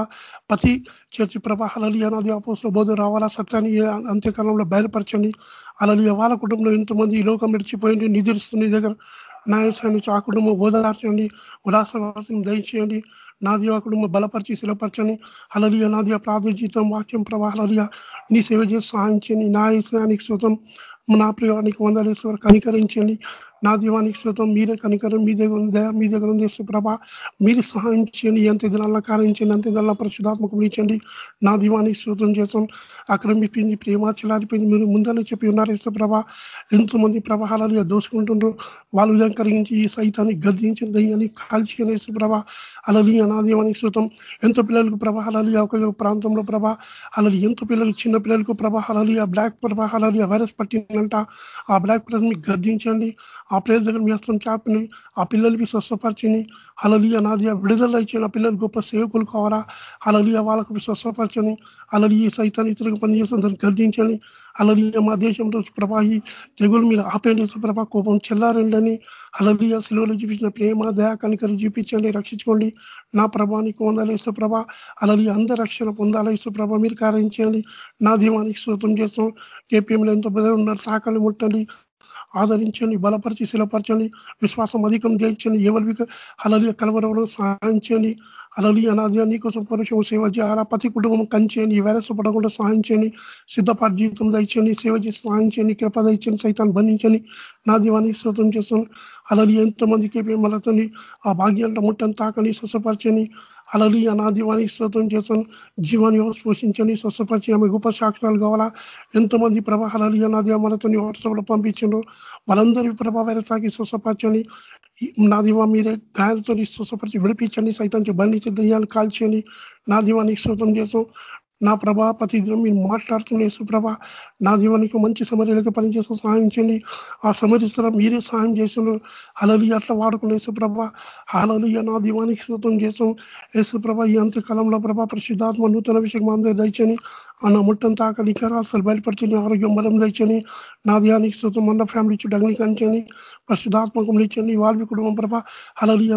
ప్రతి చర్చి ప్రభ అలలియ అనాది అపోసల బోధ రావాలా? సత్యాన్ని అంత్యకాలంలో బయలుపరచండి. అలలియ వాళ్ళ కుటుంబంలో ఇంతమంది ఈ లోకం విడిచిపోయింది నిద్రిస్తుంది దగ్గర నా ఆ కుటుంబం ఓదార్చండి ఉల్లాసవాసం దయచేయండి నాదివ కుటుంబం బలపరిచి శిలపరచని అలలియ నాదివ ప్రార్థన జీతం వాక్యం ప్రభావాలలియ నీ సేవ చేసి సహాయించండి. చేయండి నా ఇస్లానికి శృతం నా ప్రియానికి వందలేశ్వర కనికరించండి నా దీవానికి శ్రోతం మీరే కనికరం మీ దగ్గర దయ మీ దగ్గర ఉంది సుప్రభ మీరు సహాయం చేయండి ఎంత దినాల్లో కారించండి ఎంత దినాల్లో పరిశుధాత్మకం ఇచ్చండి నా దీవానికి శ్రోతం చేసాం ఆక్రమిపోయింది ప్రేమ చెలారిపోయింది. మీరు ముందని చెప్పి ఉన్నారు ఇస్తే ఎంతమంది ఎంతోమంది ప్రభావాలు దోసుకుంటుండ్రు వాళ్ళు విధంగా కలిగించి ఈ సైతాన్ని గద్దించిన దయ్యాన్ని కాల్చిన ఇస్తే ప్రభ అలలి నా దీవానికి శ్రోతం. ఎంతో పిల్లలకు ప్రభావాలు ఒక ప్రాంతంలో ప్రభ. అలలి ఎంతో పిల్లలు చిన్న పిల్లలకు ప్రభావాలు ఆ బ్లాక్ ప్రభావాలు వైరస్ పట్టిందంట. ఆ బ్లాక్ ప్లస్ మీకు గద్దించండి. ఆ ప్లేస్ దగ్గర మీ హస్తం చాపిని ఆ పిల్లలకి స్వస్థపరిచిని. అలలియ నాది విడుదల ఇచ్చిన పిల్లలు గొప్ప సేవకులు కావాలా? అలలియ వాళ్ళకు స్వస్థపరచని. అలలియ సైతాన్ని ఇతరులకు పనిచేస్తుంది దాన్ని గర్దించని అలలియ మా దేశంలో ప్రభాయి తెగులు మీద ఆపేండి ప్రభా కోపం చెల్లారండి అలలియ శిలువలు చూపించిన ప్రేమ దయా కనికలు చూపించండి రక్షించుకోండి. నా ప్రభానికి పొందాలి ప్రభ అలలియ అందరి రక్షణ పొందాలి ప్రభ మీరు కారించండి నా దీవానికి శృతం చేస్తాం ఏపీఎంలో ఎంతో బెదరు ఉన్నారు సాకలు ముట్టండి. ఆదరించండి బలపరిచి శిలపరచండి విశ్వాసం అధికం చేయించండి ఎవరి అలలియ కలవరవడం సహాయం చేయండి. అలలి అనాది నీకోసం పరుషం సేవ చేయాలా ప్రతి కుటుంబం కంచేయండి ఈ వైరస్ పడకుండా సహాయం చేయండి. సిద్ధపాటు జీవితం దయచండి సేవ చేసి సహాయం చేయండి కృప దయచండి సైతాన్ని బంధించండి. నా దీవానికి శ్రోతం చేస్తాను అలలి ఎంతమందికి మలతని ఆ భాగ్యాలను ముట్టని తాకని స్వసపరచని అలలి అనాదివానికి శ్రోతం చేస్తాను. జీవాన్ని పోషించండి? స్వస్థపరిచి ఆమె గొప్ప సాక్షరాలు కావాలా? ఎంతమంది ప్రభా అలలి అనాది మనతో వాట్సాప్లో పంపించండు వాళ్ళందరి ప్రభా వైరసాకి స్వస్థపరచండి. నా దివా మీరే గాయాలతో స్వస్థపరిచి విడిపించండి. సైతం బండి దయ్యాలు కాల్చండి నా దివానికి శ్రోతం చేస్తాం నా ప్రభా ప్రతిదినం మీరు మాట్లాడుతున్న యేసుప్రభ నా దీవానికి మంచి సమర్యలకు పనిచేసే సహాయం చేయండి. ఆ సమరిస్తున్న మీరే సహాయం చేస్తున్నారు. అలలి అట్లా వాడుకున్న యేసుప్రభ అలలియ నా దీవానికి శృతం చేసాం యేసుప్రభ ఈ అంత్యకాలంలో ప్రభా ప్రసిద్ధాత్మ నూతన విషయం అందరూ దయచని ఆ నా ముట్టం తాకని అసలు బయలుపరచని ఆరోగ్యం బలం దయచని నా దేహానికి శృతం మన ఫ్యామిలీ చుట్టూ అగ్ని కంచని పరిశుధాత్మకం ఇచ్చండి వాళ్ళవి కుటుంబం ప్రభా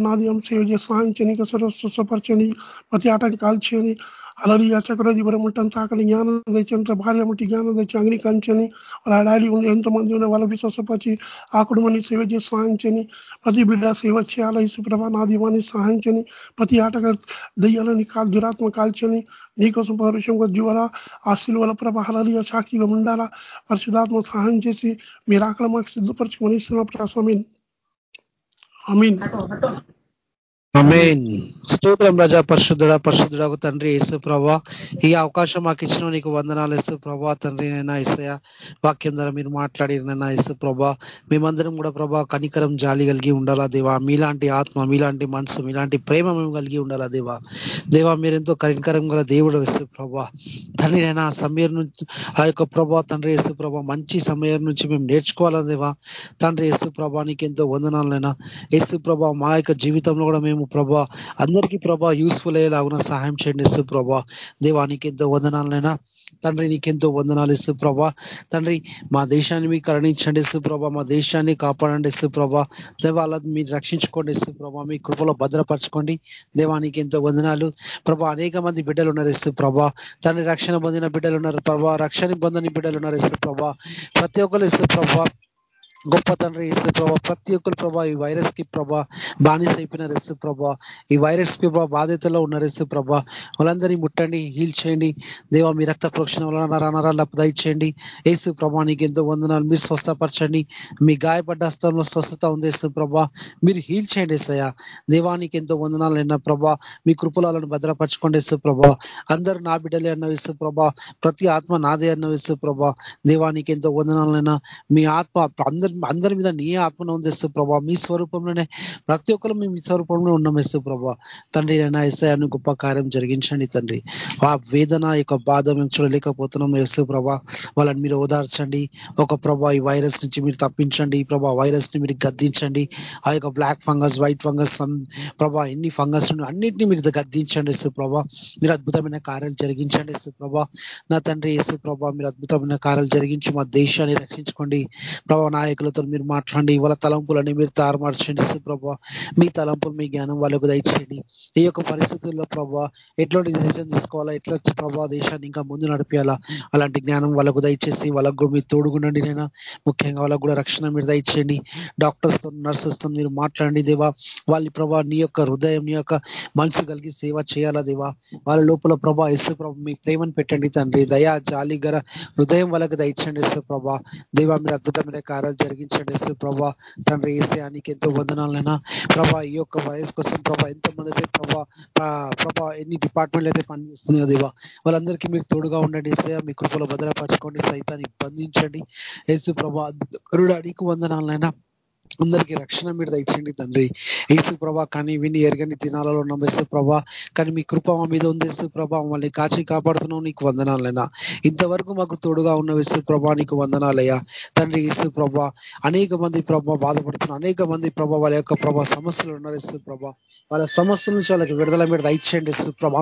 నా దేహం సేవ చేసి సహాయించని స్వస్థపరచని ప్రతి ఆటంకాలు చేయని అలలి చక్రది వరముట్టం తాకని జ్ఞానం తెచ్చి భార్య ముట్టి జ్ఞానం తెచ్చి అగ్ని కంచని వాళ్ళ డాడీ ఉంది ఎంతమంది ఉన్న వాళ్ళ విశ్వసపరిచి ఆ కుటుంబాన్ని సేవ చేసి సహాయించని ప్రతి బిడ్డ సేవ చేయాల ఇసుప్రభ నా దీవాన్ని సహాయించని ప్రతి ఆటగా దయ్యాలని కాల్ దురాత్మ కాల్చని నీకోసం పౌరుషంగా జీవాల ఆ శిలువల ప్రభ హలలి సాక్షిగా ఉండాలా పరిశుధాత్మ సహాయం చేసి మీరు అక్కడ మాకు సిద్ధపరచుకొని ఇస్తున్నప్పుడు అమీన్ అమీన్ అమేన్ స్తోత్రం రజా పరిశుద్ధుడ పరిశుద్ధుడకు తండ్రి యేసు ప్రభా. ఈ అవకాశం మాకు ఇచ్చిన నీకు వందనాలు యేసు ప్రభా. తండ్రి నైనా ఇసయ వాక్యం ద్వారా మీరు మాట్లాడినైనా యేసు ప్రభా. మేమందరం కూడా ప్రభా కనికరం జాలి కలిగి ఉండాలా దేవా. మీలాంటి ఆత్మ మీలాంటి మనసు మీలాంటి ప్రేమ మేము కలిగి ఉండాలా దేవా. దేవా మీరెంతో కనికరం గల దేవుడు యేసు ప్రభా. తండ్రి నైనా సమయం నుంచి ఆ యొక్క ప్రభా తండ్రి యేసు ప్రభా మంచి సమయం నుంచి మేము నేర్చుకోవాలా దేవా. తండ్రి యేసు ప్రభా నీకు ఎంతో వందనాలైనా యేసు ప్రభా మా యొక్క జీవితంలో కూడా మేము ప్రభా. అందరికీ ప్రభా యూస్ఫుల్ అయ్యేలాగున సహాయం చేయండి ఇస్తూ ప్రభా. దేవానికి ఎంతో వందనాలైనా తండ్రి నీకెంతో వందనాలు ఇస్తూ ప్రభా. తండ్రి మా దేశాన్ని మీకు కరుణించండి ఇస్తూ ప్రభా. మా దేశాన్ని కాపాడండి ఇస్తూ ప్రభా. దేవాల మీరు రక్షించుకోండి ఇస్తూ ప్రభా. మీ కృపలో భద్రపరచుకోండి. దేవానికి ఎంతో వందనాలు. ప్రభా అనేక మంది బిడ్డలు ఉన్నారు ఇస్తూ ప్రభా. తండ్రి రక్షణ పొందిన బిడ్డలు ఉన్నారు ప్రభా. రక్షణ పొందని బిడ్డలు ఉన్నారు ఇస్తూ ప్రభా. ప్రతి ఒక్కరు ఇస్తూ ప్రభా. గొప్ప తండ్రి ఇసు ప్రభా ప్రతి ఒక్కరు ప్రభా ఈ వైరస్కి ప్రభా బానిస అయిపోయిన రెస్సు ప్రభా ఈ వైరస్కి ప్రభా బాధ్యతలో ఉన్న రెస్సు ప్రభా వాళ్ళందరినీ ముట్టండి హీల్ చేయండి. దేవా మీ రక్త ప్రోక్షణ వలన నరాల దయచేయండి ఏసు ప్రభా నీకు ఎంతో వందనాలు. మీరు స్వస్థపరచండి. మీ గాయపడ్డ హస్తంలో స్వస్థత ఉంది ఏసు ప్రభా. మీరు హీల్ చేయండి సయా దేవానికి ఎంతో వందనాలు అన్న ప్రభా. మీ కృపలాలను భద్రపరచుకోండి ఇసు ప్రభా. అందరు నా బిడ్డలే అన్న వేసు ప్రభా. ప్రతి ఆత్మ నాదే అన్న వేసు ప్రభా. దేవానికి ఎంతో వందనాలైనా మీ ఆత్మ అందరి అందరి మీద నీ ఆత్మను ఉంది ప్రభా మీ స్వరూపంలోనే ప్రతి ఒక్కరు మీ స్వరూపంలో ఉన్నాం ప్రభా. తండ్రి అయినా ఎస్ఐను గొప్ప కార్యం జరిగించండి తండ్రి. ఆ వేదన యొక్క బాధ మేము చూడలేకపోతున్నాం ఎస్సు ప్రభా. వాళ్ళని మీరు ఓదార్చండి. ఒక ప్రభా ఈ వైరస్ నుంచి మీరు తప్పించండి. ప్రభా వైరస్ని మీరు గద్దించండి. ఆ యొక్క బ్లాక్ ఫంగస్ వైట్ ఫంగస్ ప్రభా ఎన్ని ఫంగస్ అన్నింటినీ మీరు గద్దించండి ఎస్సు ప్రభా. మీరు అద్భుతమైన కార్యాలు జరిగించండి ఎస్సు ప్రభా. నా తండ్రి ఎస్సు ప్రభా మీరు అద్భుతమైన కార్యాలు జరిగించి మా దేశాన్ని రక్షించుకోండి. ప్రభా నాయకులతో మీరు మాట్లాడండి. వాళ్ళ తలంపులని మీరు తారుమార్చండి ప్రభావ మీ తలంపులు మీ జ్ఞానం వాళ్ళకు దయచేయండి. ఈ యొక్క పరిస్థితుల్లో ప్రభావ ఎట్లాంటి డిసిజన్ తీసుకోవాలా ఎట్లా ప్రభావ దేశాన్ని ఇంకా ముందు నడిపించాలా అలాంటి జ్ఞానం వాళ్ళకు దయచేసి వాళ్ళకు కూడా మీరు తోడుగుండండి నేను ముఖ్యంగా వాళ్ళకు కూడా రక్షణ మీరు దయచేయండి. డాక్టర్స్తో నర్సెస్తో మీరు మాట్లాడండి దేవా. వాళ్ళ ప్రభా నీ యొక్క హృదయం నీ యొక్క మనసు కలిగి సేవ చేయాలా దేవా? వాళ్ళ లోపల ప్రభా ఎస్సు ప్రభా మీ ప్రేమను పెట్టండి తండ్రి. దయా జాలి గర హృదయం వాళ్ళకి దయచండి ఎస్సు ప్రభా. దేవా మీరు అద్భుతమైన కార్యాలు జరిగించండి. ఎస్ ప్రభా తండ్రి ఏసయానికి ఎంతో వందనాలైనా ప్రభా ఈ యొక్క వయసు కోసం ప్రభా ఎంతమంది అయితే ప్రభా ప్రభా ఎన్ని డిపార్ట్మెంట్లు అయితే పనిచేస్తున్నాయో దేవా వాళ్ళందరికీ మీరు తోడుగా ఉండండి ఏసయ మీ కృపలో భద్రపరచుకోండి సైతాన్ని బంధించండి. యేసు ప్రభా నీకు వందనాలైనా అందరికీ రక్షణ మీరు దయచేయండి తండ్రి. ఏసు ప్రభా కానీ విని ఎరగని దినాలలో ఉన్నాం యేసు ప్రభా. కానీ మీ కృప మా మీద ఉంది యేసు ప్రభా. మమ్మల్ని కాచి కాపాడుతున్నావు నీకు వందనాలైనా. ఇంతవరకు మాకు తోడుగా ఉన్న యేసు ప్రభా నీకు వందనాలయ్యా. తండ్రి యేసు ప్రభా అనేక మంది ప్రభా బాధపడుతున్న అనేక మంది ప్రభా వాళ్ళ యొక్క ప్రభా సమస్యలు ఉన్నారు యేసు ప్రభా. వాళ్ళ సమస్యల నుంచి వాళ్ళకి విడుదల మీరు దయచేయండి యేసు ప్రభా.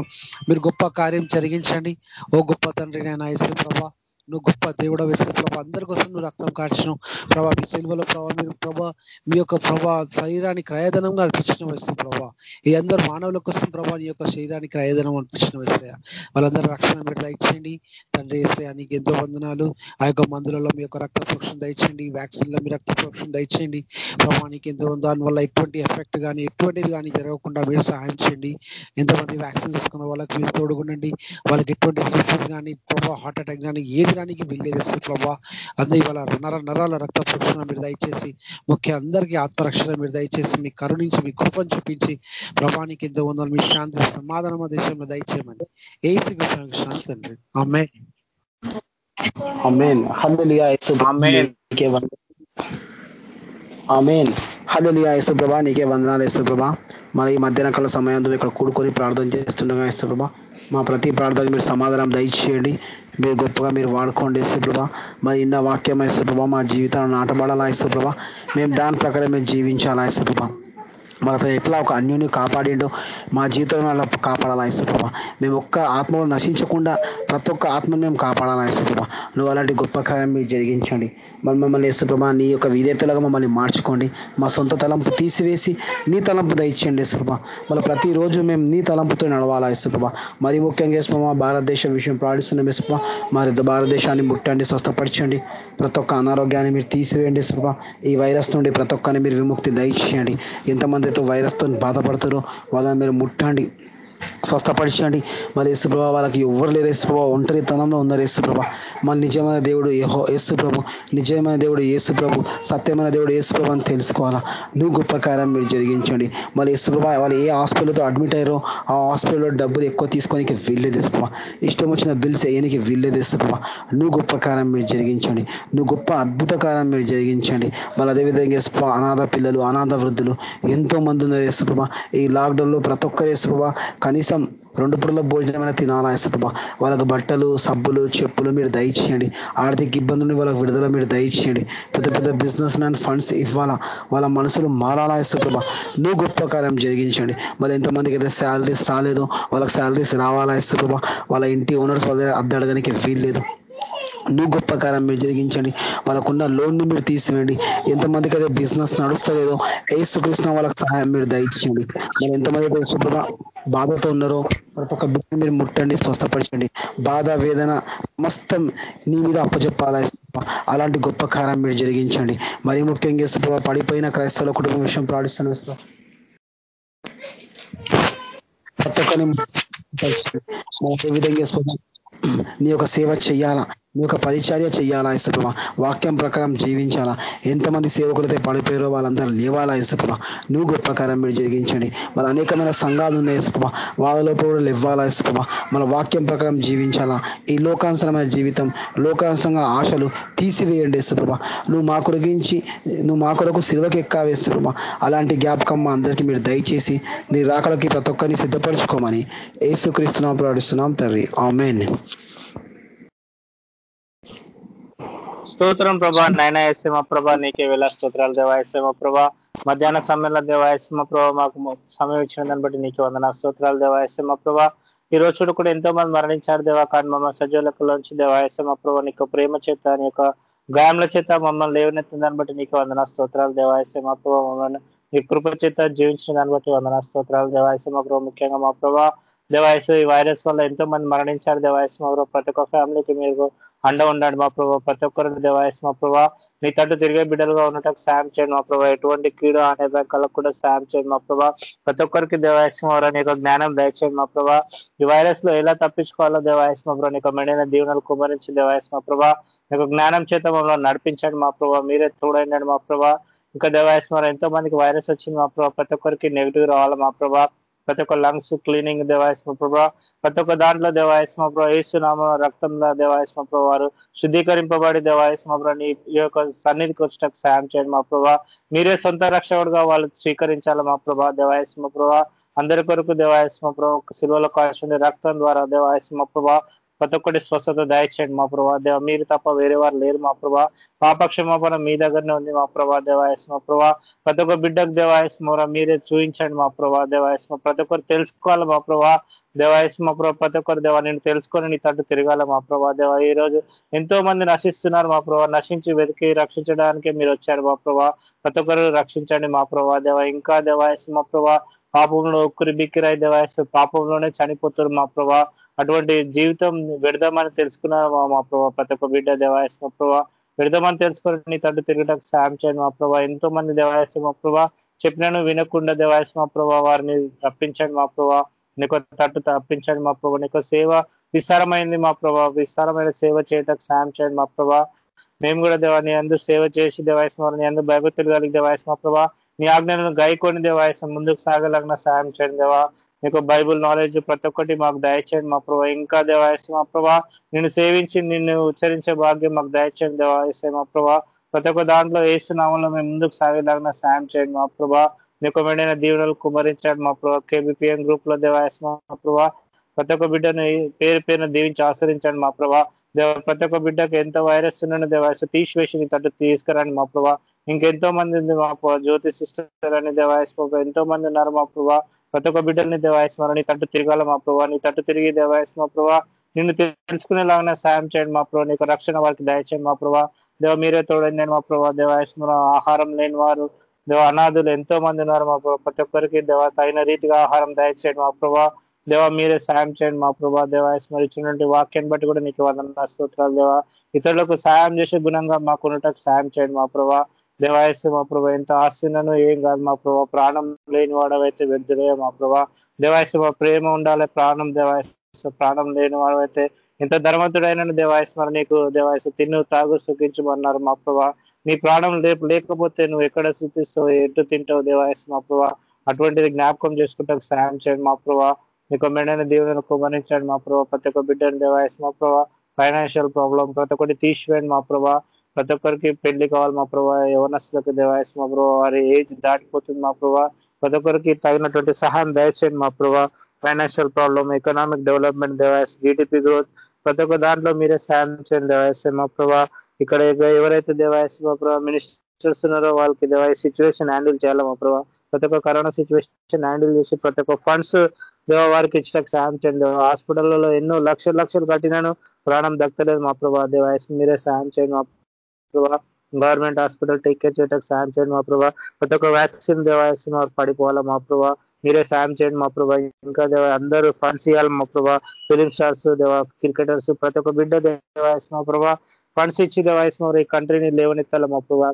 మీరు గొప్ప కార్యం జరిగించండి. ఓ గొప్ప తండ్రి నేను యేసు ప్రభా. నువ్వు గొప్ప దేవుడ వేస్తే ప్రభా. అందరి కోసం నువ్వు రక్తం కాల్చినావు. ప్రభా మీ సెల్వలో ప్రభా మీరు ప్రభా మీ యొక్క ప్రభా శరీరాన్ని క్రయధనంగా అర్పించిన వేస్తే ప్రభా. ఈ అందరు మానవుల కోసం ప్రభా నీ యొక్క శరీరానికి క్రయధనం అర్పించిన వేస్తాయా వాళ్ళందరూ రక్షణ మీరు దయచేయండి. తండ్రి వేస్తాయా నీకు ఎంతో వందనాలు. ఆ యొక్క మందులలో మీ యొక్క రక్త ప్రోక్షణ దయచేయండి. వ్యాక్సిన్లో మీ రక్త ప్రోక్షణ దయచేయండి. ప్రభా నీకు ఎంతో దానివల్ల ఎటువంటి ఎఫెక్ట్ కానీ ఎటువంటిది కానీ జరగకుండా మీరు సహాయం చేయండి. ఎంతోమంది వ్యాక్సిన్ తీసుకున్న వాళ్ళకి మీరు తోడుగుండండి. వాళ్ళకి ఎటువంటి డిసీజ్ కానీ ప్రభా హార్ట్ అటాక్ కానీ ఏది రానికి వెళ్ళేది ప్రభా. అందే ఇవాళ నర నరాల రక్త ప్రోక్షణ మీరు దయచేసి ముఖ్య అందరికీ ఆత్మరక్షణ మీరు దయచేసి మీ కరుణించి మీ కృపను చూపించి ప్రభానికి ఎంత ఉందో మీ శాంతి సమాధానం దేశంలో దయచేయమని. ఏ శ్రీకృష్ణ శాంతి అండి అమ్మే అమేన్ హల్లెలూయా. యేసు హల్లెలూయా. ప్రభా నీకే వందనాలు యేసు ప్రభా. మరి ఈ మధ్యాహ్న కాల సమయంలో ఇక్కడ కూడుకొని ప్రార్థన చేస్తుండగా యేసు ప్రభా మా ప్రతి ప్రార్థన మీరు సమాధానం దయచేయండి. మీరు గొప్పగా మీరు వాడుకోండి యేసుప్రభ మరి ఇన్న వాక్యం యేసుప్రభ మా జీవితాలను నాటబడాలా యేసుప్రభ మేము దాని ప్రకారం మేము జీవించాలా యేసుప్రభ మనతో ఎట్లా ఒక అన్యుని కాపాడిండో మా జీవితంలో అలా కాపాడాలా యేసుప్రభ మేము ఒక్క ఆత్మలో నశించకుండా ప్రతి ఒక్క ఆత్మను మేము కాపాడాలా యేసుప్రభ నువ్వు అలాంటి గొప్ప కార్యం మీరు జరిగించండి. మరి మమ్మల్ని యేసుప్రభ నీ యొక్క విధేతలుగా మమ్మల్ని మార్చుకోండి. మా సొంత తలంపు తీసివేసి నీ తలంపు దయచేయండి యేసుప్రభ మళ్ళీ ప్రతిరోజు మేము నీ తలంపుతో నడవాలా యేసుప్రభ మరి ముఖ్యంగా యేసుప్రభ భారతదేశం విషయం ప్రాణిస్తున్నాం యేసుప్రభ మరి భారతదేశాన్ని ముట్టండి స్వస్థపరచండి. ప్రతి ఒక్క అనారోగ్యాన్ని మీరు తీసివేయండి యేసుప్రభ ఈ వైరస్ నుండి ప్రతి ఒక్కరిని మీరు విముక్తి దయచేయండి. ఎంతమంది అయితే వైరస్తో బాధపడుతారో వాళ్ళని మీరు ముట్టండి. స్వస్థపరిచండి మళ్ళీ యేసుప్రభ వాళ్ళకి ఎవరు లేరు. యేసుప్రభ ఒంటరితనంలో ఉన్నారు యేసుప్రభ. మళ్ళీ నిజమైన దేవుడు యహో యేసుప్రభు. నిజమైన దేవుడు యేసుప్రభు. సత్యమైన దేవుడు యేసుప్రభు అని తెలుసుకోవాలా? నువ్వు గొప్ప కార్యం మీరు జరిగించండి. మళ్ళీ యేసుప్రభ వాళ్ళు ఏ హాస్పిటల్తో అడ్మిట్ అయ్యారో ఆ హాస్పిటల్లో డబ్బులు ఎక్కువ తీసుకోనికి వీల్లేదు యేసుప్రభ. ఇష్టం వచ్చిన బిల్స్ వేయనికి వీల్లేదు యేసుప్రభ. నువ్వు గొప్ప కార్యం మీరు జరిగించండి. నువ్వు గొప్ప అద్భుత కార్యం మీరు జరిగించండి. మళ్ళీ అదేవిధంగా యేసుప్రభ అనాథ పిల్లలు అనాథ వృద్ధులు ఎంతో మంది ఉన్నారు యేసుప్రభ. ఈ లాక్డౌన్లో ప్రతి ఒక్కరు యేసుప్రభ కనీసం రెండు పురుల భోజనమైన తినాలా యేసుప్రభ వాళ్ళకు బట్టలు సబ్బులు చెప్పులు మీరు దయచేయండి. ఆర్థిక ఇబ్బందులు వాళ్ళకు విడుదల మీరు దయచేయండి. పెద్ద పెద్ద బిజినెస్ మ్యాన్ ఫండ్స్ ఇవ్వాలా? వాళ్ళ మనసులు మారాలా యేసుప్రభ నువ్వు గొప్ప కార్యం జరిగించండి. మరి ఎంతమందికి అయితే శాలరీస్ రాలేదు వాళ్ళకి శాలరీస్ రావాలా యేసుప్రభ వాళ్ళ ఇంటి ఓనర్స్ వాళ్ళ దగ్గర అద్దె వీల్లేదు. నువ్వు గొప్ప కారం మీరు జరిగించండి. వాళ్ళకున్న లోన్ని మీరు తీసివేయండి. ఎంతమందికి అయితే బిజినెస్ నడుస్తలేదో ఏసుకృష్ణ వాళ్ళకి సహాయం మీరు దయచేయండి. మరి ఎంతమంది అయితే బాధతో ఉన్నారో ప్రతి ఒక్క బిడ్డ మీరు ముట్టండి స్వస్థపరచండి. బాధ వేదన సమస్తం నీ మీద అప్పచెప్పాలా అలాంటి గొప్ప కారం మీరు జరిగించండి. మరీ ముఖ్యంగా యేసుప్రభ పడిపోయిన క్రైస్తవుల కుటుంబం విషయం ప్రాణిస్తాను ప్రతి ఒక్కరిని విధంగా నీ యొక్క సేవ చేయాలా? నీ యొక్క పరిచర్య చెయ్యాలా ఇసుప్రభ వాక్యం ప్రకారం జీవించాలా? ఎంతమంది సేవకులతో పడిపోయారో వాళ్ళందరూ లేవాలా ఇసుప్రభ నువ్వు గొప్పకారం మీరు జరిగించండి. మరి అనేకమైన సంఘాలు ఉన్నాయి ఇసుప్రభ వాళ్ళలో కూడా ఇవ్వాలా ఇసుప్రభ మన వాక్యం ప్రకారం జీవించాలా? ఈ లోకాంశనమైన జీవితం లోకాంశంగా ఆశలు తీసివేయండి ఇసుప్రభ నువ్వు మా కొరగించి నువ్వు మా కొరకు సిల్వకి ఎక్కావే ఇసుప్రభ అలాంటి జ్ఞాపకం మా అందరికీ మీరు దయచేసి నీ రాకడకి ప్రతి ఒక్కరిని సిద్ధపరచుకోమని ఏసుక్రీస్తున్నాం ప్రార్థిస్తున్నాం తండ్రి. ఆమెన్. స్తోత్రం ప్రభా. నైనా ఎస్ఎమ ప్రభా నీకే వేళ స్తోత్రాలు దేవాయస్మ ప్రభా మధ్యాహ్న సమయంలో దేవాయస్మ ప్రభా మాకు సమయం ఇచ్చిన దాన్ని బట్టి నీకు వందన స్తోత్రాలు దేవాయస్మ ప్రభా ఈ రోజు చూడు కూడా ఎంతో మంది మరణించారు దేవా. కానీ మమ్మల్ని సజీవులకులోంచి దేవాయస్మ ప్రభా నీకు ప్రేమ చేత నీ యొక్క గాయముల చేత మమ్మల్ని లేవనెత్తిన దాన్ని బట్టి నీకు వందన స్తోత్రాలు దేవాయస్మ ప్రభా మమ్మల్ని నీ కృప చేత జీవించిన దాన్ని బట్టి వందన స్తోత్రాలు దేవాయస్మ ప్రభా ముఖ్యంగా మా ప్రభా దేవాయసు ఈ వైరస్ వల్ల ఎంతో మంది మరణించారు దేవాయస్మ ప్రభా ప్రతి ఒక్క ఫ్యామిలీకి మీరు అండ ఉండండి మా ప్రభావ ప్రతి ఒక్కరిని దేవాయస్ మా ప్రభావ నీ తట్టు తిరిగే బిడ్డలుగా ఉండటం సాయం చేయండి మా ప్రభావ ఎటువంటి కీడు అనే కళ్ళకు కూడా సాయం చేయండి మా ప్రభావ ప్రతి ఒక్కరికి దేవాయస్మ నీ యొక్క జ్ఞానం దయచేయండి మా ప్రభావ ఈ వైరస్లో ఎలా తప్పించుకోవాలో దేవాయస్ మా ప్రభావ నీకు మెండైన దీవెనలు కుమరించి దేవాయస్ మా ప్రభావ నీకు జ్ఞానం చేత మమ్మల్ని నడిపించండి మా ప్రభావ మీరే తోడైండండి మా ప్రభావ ఇంకా దేవాయస్మ ఎంతో మందికి వైరస్ వచ్చింది మా ప్రభావ ప్రతి ఒక్కరికి నెగిటివ్ రావాలి మా ప్రభావ ప్రతి ఒక్క లంగ్స్ క్లీనింగ్ దేవాయస్మ ప్రభా ప్రతి ఒక్క దాంట్లో దేవాయస్మ ప్రభా ఏసునామ రక్తంలో దేవాయస్మ ప్రభా వారు శుద్ధీకరింపబడి దేవాయస్మ ప్రభా నీ యొక్క సన్నిధికి వచ్చినకు సాయం చేయండి మా ప్రభా. మీరే సొంత రక్షకుడుగా వాళ్ళు స్వీకరించాలి మా ప్రభా దేవాయస్మ ప్రభా. అందరి కొరకు దేవాయస్మ ప్రభా సిల్వలో కాల్చండి. రక్తం ద్వారా దేవాయస్మ ప్రభా ప్రతి ఒక్కటి స్వస్థత దయచేయండి మా ప్రభా. దేవ మీరు తప్ప వేరే వారు లేరు మా ప్రభా. పాప క్షమాపణ మీ దగ్గరనే ఉంది మా ప్రభా దేవాయస్మ ప్రభా. ప్రతి ఒక్క బిడ్డకు దేవాయస్మ మీరే చూపించండి మా ప్రభా దేవాయస్మ ప్రతి ఒక్కరు తెలుసుకోవాలి మా ప్రభా దేవాయస్మ ప్రభా. ప్రతి ఒక్కరు దేవా నేను తెలుసుకొని నీ తట్టు తిరగాల మా ప్రభా దేవ. ఈ రోజు ఎంతో మంది నశిస్తున్నారు మా ప్రభా. నశించి వెతికి రక్షించడానికి మీరు వచ్చారు మా ప్రభా. ప్రతి ఒక్కరు రక్షించండి మా ప్రభా దేవ. ఇంకా దేవాయస్మ ప్రభా పాపంలో ఒక్కరి బిక్కిరాయి దేవాయస్తు పాపంలోనే చనిపోతారు మా ప్రభా. అటువంటి జీవితం విడదామని తెలుసుకున్నారు మా ప్రభా? ప్రతి ఒక్క బిడ్డ దేవాయస్తు మా ప్రభా. విడదామని తెలుసుకుని నీ తట్టు తిరగడానికి సాయం చేయండి మా ప్రభా. ఎంతో మంది దేవాయస్మ మా ప్రభా. చెప్పినాను వినకుండా దేవాయస్తు మా ప్రభా వారిని రప్పించండి మా ప్రభా. నీకు తట్టు తప్పించండి మా ప్రభా. నీకు సేవ విస్తారమైంది మా ప్రభావ విస్తారమైన సేవ చేయడానికి సాయం చేయండి మా ప్రభా. మేము కూడా దేవా నీ అందు సేవ చేసి దేవాయస్మ అందరూ అందు భయభక్తులు కలిగి దేవాయస్మ ప్రభా. నీ ఆజ్ఞలను గాయకొని దేవాయసం ముందుకు సాగలగిన సాయం చేయండి దేవా. నీకు బైబుల్ నాలెడ్జ్ ప్రతి ఒక్కటి మాకు దయచేయండి మా ప్రభావ ఇంకా దేవాయసం మా ప్రభా నిన్ను సేవించి నిన్ను ఉచ్చరించే భాగ్యం మాకు దయచేయండి దేవాయసం మా ప్రభా. ప్రతి ఒక్క దాంట్లో వేస్తున్నామంలో మేము ముందుకు సాగేలాగిన సాయం చేయండి మా ప్రభా. నీకు మెండైన దీవెనలు కుమరించాడు మా ప్రభా. కేబిపిఎం గ్రూప్లో దేవాయసం మా ప్రభా. ప్రతి ఒక్క బిడ్డను పేరు పేరున దీవించి ఆశ్రయించండి మా ప్రభా. దేవ ప్రతి ఒక్క బిడ్డకు ఎంత వైరస్ ఉన్నాను దేవాయసం తీసివేసి నీ తట్టు తీసుకురండి మా ప్రభా. ఇంకెంతో మంది ఉంది మా జ్యోతి సిస్టర్ అని దేవాయస్ ప్రభా ఎంతో మంది ఉన్నారు మా ప్రభా. ప్రతి ఒక్క బిడ్డల్ని దేవాయస్మర నీ తట్టు తిరగాల మా ప్రభా. నీ తట్టు తిరిగి దేవాయస్మ మా ప్రభా. నిన్ను తెలుసుకునేలాగానే సాయం చేయండి మా ప్రభా. నీకు రక్షణ వారికి దయచేయండి మా ప్రభా. దేవ మీరే తోడండి మా ప్రభా దేవాయస్మర ఆహారం లేని వారు. దేవ అనాథులు ఎంతో మంది ఉన్నారు మా ప్రభా. ప్రతి ఒక్కరికి దేవ తగిన రీతిగా ఆహారం దయచేయండి మా ప్రభా. దేవ మీరే సాయం చేయండి మా ప్రభా. దేవాయస్మరి ఇచ్చినటువంటి వాక్యాన్ని బట్టి కూడా నీకు వందన స్తోత్రాలు దేవ. ఇతరులకు సాయం చేసే గుణంగా మాకు ఉన్నటకు సాయం చేయండి మా ప్రభా. దేవాయస్సు మా ప్రభా ఎంత ఆస్తున్నను ఏం కాదు మా ప్రభా ప్రాణం లేని వాడవైతే వ్యర్థుడే మా ప్రభా. దేవాయస్సు మా ప్రేమ ఉండాలి ప్రాణం దేవాయస్సు ప్రాణం లేని వాడవైతే ఎంత ధర్మతుడైన దేవాయస్ మరి నీకు దేవాయస్ తిన్ను తాగు సుఖించమన్నారు మా ప్రభా. నీ ప్రాణం లేపు లేకపోతే నువ్వు ఎక్కడ సుఖిస్తావు ఎటు తింటావు దేవాయస్ మా ప్రభా. అటువంటిది జ్ఞాపకం చేసుకుంటే సాయం చేయండి మా ప్రభా. నీకు మెండైన దేవుని కుమరించండి మా ప్రభా. ప్రతి ఒక్క బిడ్డను దేవాయస్ మా ప్రభా. ఫైనాన్షియల్ ప్రాబ్లం ప్రతి ఒక్కటి తీసివేయండి మా ప్రభా. ప్రతి ఒక్కరికి పెళ్ళి కావాలి మా ప్రభా యవనస్తులకు దేవాయస్ మా ప్రభా వారి ఏజ్ దాటిపోతుంది మా ప్రభా. ప్రతి ఒక్కరికి తగినటువంటి సహాయం దయచేయండి మా ప్రభా. ఫైనాన్షియల్ ప్రాబ్లం ఎకనామిక్ డెవలప్మెంట్ దేవాయస్ జీడిపి గ్రోత్ ప్రతి ఒక్క దాంట్లో మీరే సాయం చేయండి దేవాయస్ మా ప్రభా. ఇక్కడ ఎవరైతే దేవాయస్ మా ప్రభా మినిస్టర్స్ ఉన్నారో వాళ్ళకి దేవాయస్ సిచ్యువేషన్ హ్యాండిల్ చేయాలి మా ప్రభా. ప్రతి ఒక్క కరోనా సిచ్యువేషన్ హ్యాండిల్ చేసి ప్రతి ఒక్క ఫండ్స్ దేవ వారికి ఇచ్చడానికి సాయం చేయండి హాస్పిటల్లో ఎన్నో లక్షలు లక్షలు కట్టినాను. ప్రాణం దక్కలేదు మా ప్రభా. దేవాయస్ మీరే సాయం చేయండి మా ప్రభా గవర్నమెంట్ హాస్పిటల్ టేక్ కేర్ చేయడానికి సాయం చేయండి మా ప్రభా. ప్రతి ఒక్క వ్యాక్సిన్ దేవాయస్ పడిపోవాలా మా ప్రభా? మీరే సాయం చేయండి మా ప్రభా. ఇంకా దేవ అందరూ ఫండ్స్ ఇవ్వాలి మా ప్రభా. ఫిలిం స్టార్స్ దేవ క్రికెటర్స్ ప్రతి ఒక్క బిడ్డ దేవాల్సిన మా ప్రభా. ఫండ్స్ ఇచ్చి దేవాల్సిన వారు ఈ కంట్రీని లేవనెత్తాలి మా ప్రభా?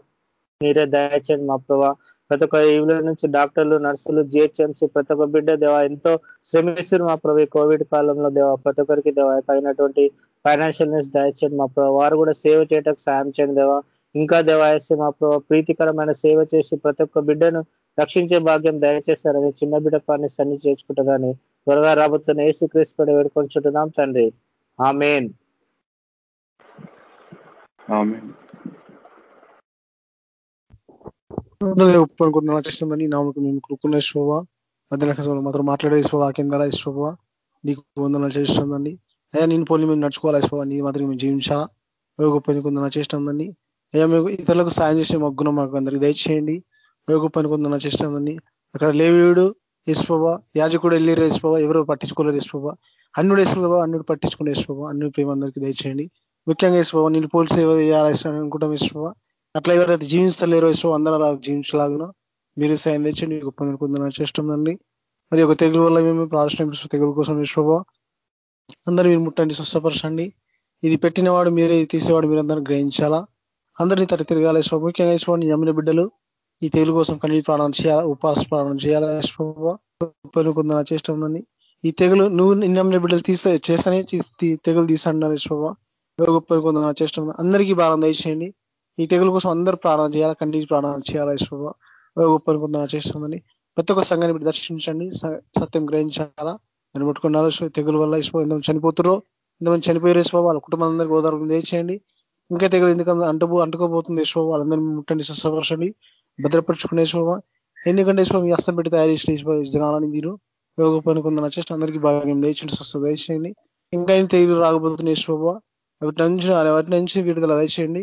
మీరే దయచేయండి మా ప్రభా. ప్రతి ఒక్క ఈవిల నుంచి డాక్టర్లు నర్సులు జిహెచ్ఎంసీ ప్రతి ఒక్క బిడ్డ దేవ ఎంతో శ్రమిస్తారు మా ప్రభు కోవిడ్ కాలంలో దేవ. ప్రతి ఒక్కరికి దేవ తగినటువంటి ఫైనాన్షియల్ నెస్ దయచేయండి మా ప్రభావ వారు కూడా సేవ చేయడానికి సాయం చేయండి దేవా. ఇంకా దేవాయసి మా ప్రభావ ప్రీతికరమైన సేవ చేసి ప్రతి ఒక్క బిడ్డను రక్షించే భాగ్యం దయచేస్తారని చిన్న బిడ్డ పని సన్ని చేసుకుంటుందని త్వరగా రాబోతున్న ఏసు క్రీస్తు కూడా వేడుకొంచుంటున్నాం తండ్రి ఆ మెయిన్ ఒప్పుకుంటున్నా చేస్తుందని నామకు మేము కుక్కున్న శోభ మధ్యాహ్న మాత్రం మాట్లాడే శోభ కింద శోభ నీకు వందన చేస్తుందండి అయ్యా నేను పోలి మేము నడుచుకోవాలి అయిపోవాలి నీ మాత్రం మేము జీవించాలా? గొప్ప కొందన చేస్తుందండి అయ్యా మేము ఇతరులకు సాయం చేసే మగ్గున మాకు అందరికి దయచేయండి. గొప్ప కొందన చేస్తుందండి అక్కడ లేవీయుడు యశ్వభ యాజకుడు వెళ్ళి యశ్వభ ఎవరు పట్టించుకోలేరు యశ్వభ అన్నుడు యశ్వభ అన్నుడు పట్టించుకునే యశ్వభ అన్ను ప్రేమ అందరికీ దయచేయండి. ముఖ్యంగా యశ్వభ నేను పోలీసు సేవ చేయాలని అనుకుంటాం యశ్వభ అట్లా ఎవరైతే జీవిస్తలేరో యశ్వ అందరూ అలా జీవించలాగునో. మీరు సాయం తెచ్చండి గొప్ప కొందన చేస్తుందండి మరి ఒక తెగులు వల్ల మేము ప్రార్థన తెగులు కోసం యశ్వభ అందరూ మీరు ముట్టండి స్వస్థపరచండి. ఇది పెట్టినవాడు మీరే తీసేవాడు మీరందరూ గ్రహించాలా? అందరినీ తట్టి తిరగాలి ముఖ్యంగా యశ్వాన్ని యమున బిడ్డలు ఈ తెగులు కోసం కనీ ప్రాణం చేయాలా? ఉపాస ప్రాణం చేయాలా యశ్వభ చేస్తుందని ఈ తెగులు నువ్వు నమ్మిన బిడ్డలు తీసే చేస్తేనే తెగులు తీసండి యశ్వభ గొప్ప చేష్టం చేస్తుంది అందరికీ ప్రాణం దయచేయండి. ఈ తెగుల కోసం అందరూ ప్రాణం చేయాలా? కన్నీ ప్రాణం చేయాలా యశ్వ గొప్ప కొందన చేస్తుందని ప్రతి ఒక్క సంఘాన్ని దర్శించండి. సత్యం గ్రహించాలా? అని ముట్టుకున్నారు తెగుల వల్ల ఇసుకో ఎంతమంది చనిపోతురో ఎంతమంది చనిపోయారు ఇసుకో వాళ్ళ కుటుంబం అందరికీ ఓదార్పు దయచేయండి ఇంకా తెగులు ఎందుకంటే అంటు అంటుకోబోతుంది ఇసుకో వాళ్ళందరినీ ముట్టండి స్వస్థపరచండి భద్రపరుచుకునే ఇసువ ఎందుకంటే ఇసుకో మీ అస్తం పెట్టి తయారు చేసిన జనాలని మీరు యోగ పనుకుందని వచ్చేసి అందరికీ బాగా దయచండి స్వస్థ దయచేయండి. ఇంకా ఏం తెగులు రాకపోతున్న ఇసువ వాటి నుంచి వాటి నుంచి విడుదల దయచేయండి.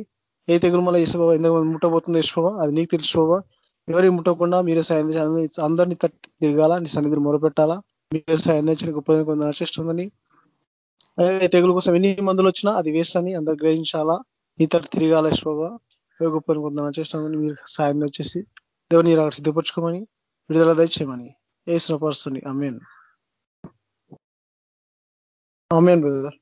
ఏ తెగులు మళ్ళీ ఇసువ ఎందుకు ముట్టబోతుంది ఇసువ అది నీకు తెలుసుకోవా ఎవరి ముట్టకుండా మీరే సాయం అందరినీ తట్టి తిరగాల? నీ సన్నిధిని మొరపెట్టాలా? మీరు సాయం తెచ్చిన గొప్ప కొంత చేస్తుందని తెగుల కోసం ఎన్ని మందులు వచ్చినా అది వేస్ట్ అని అందరు గ్రహించాలా? ఇతర తిరగాల శోభ గొప్ప కొంత చేస్తుందని మీరు సాయం వచ్చేసి దేవుని అక్కడ సిద్ధపరచుకోమని విడుదల దయచేయమని వేసిన పరుస్తుంది అమేన్ అమ్మేన్ బ్రదర్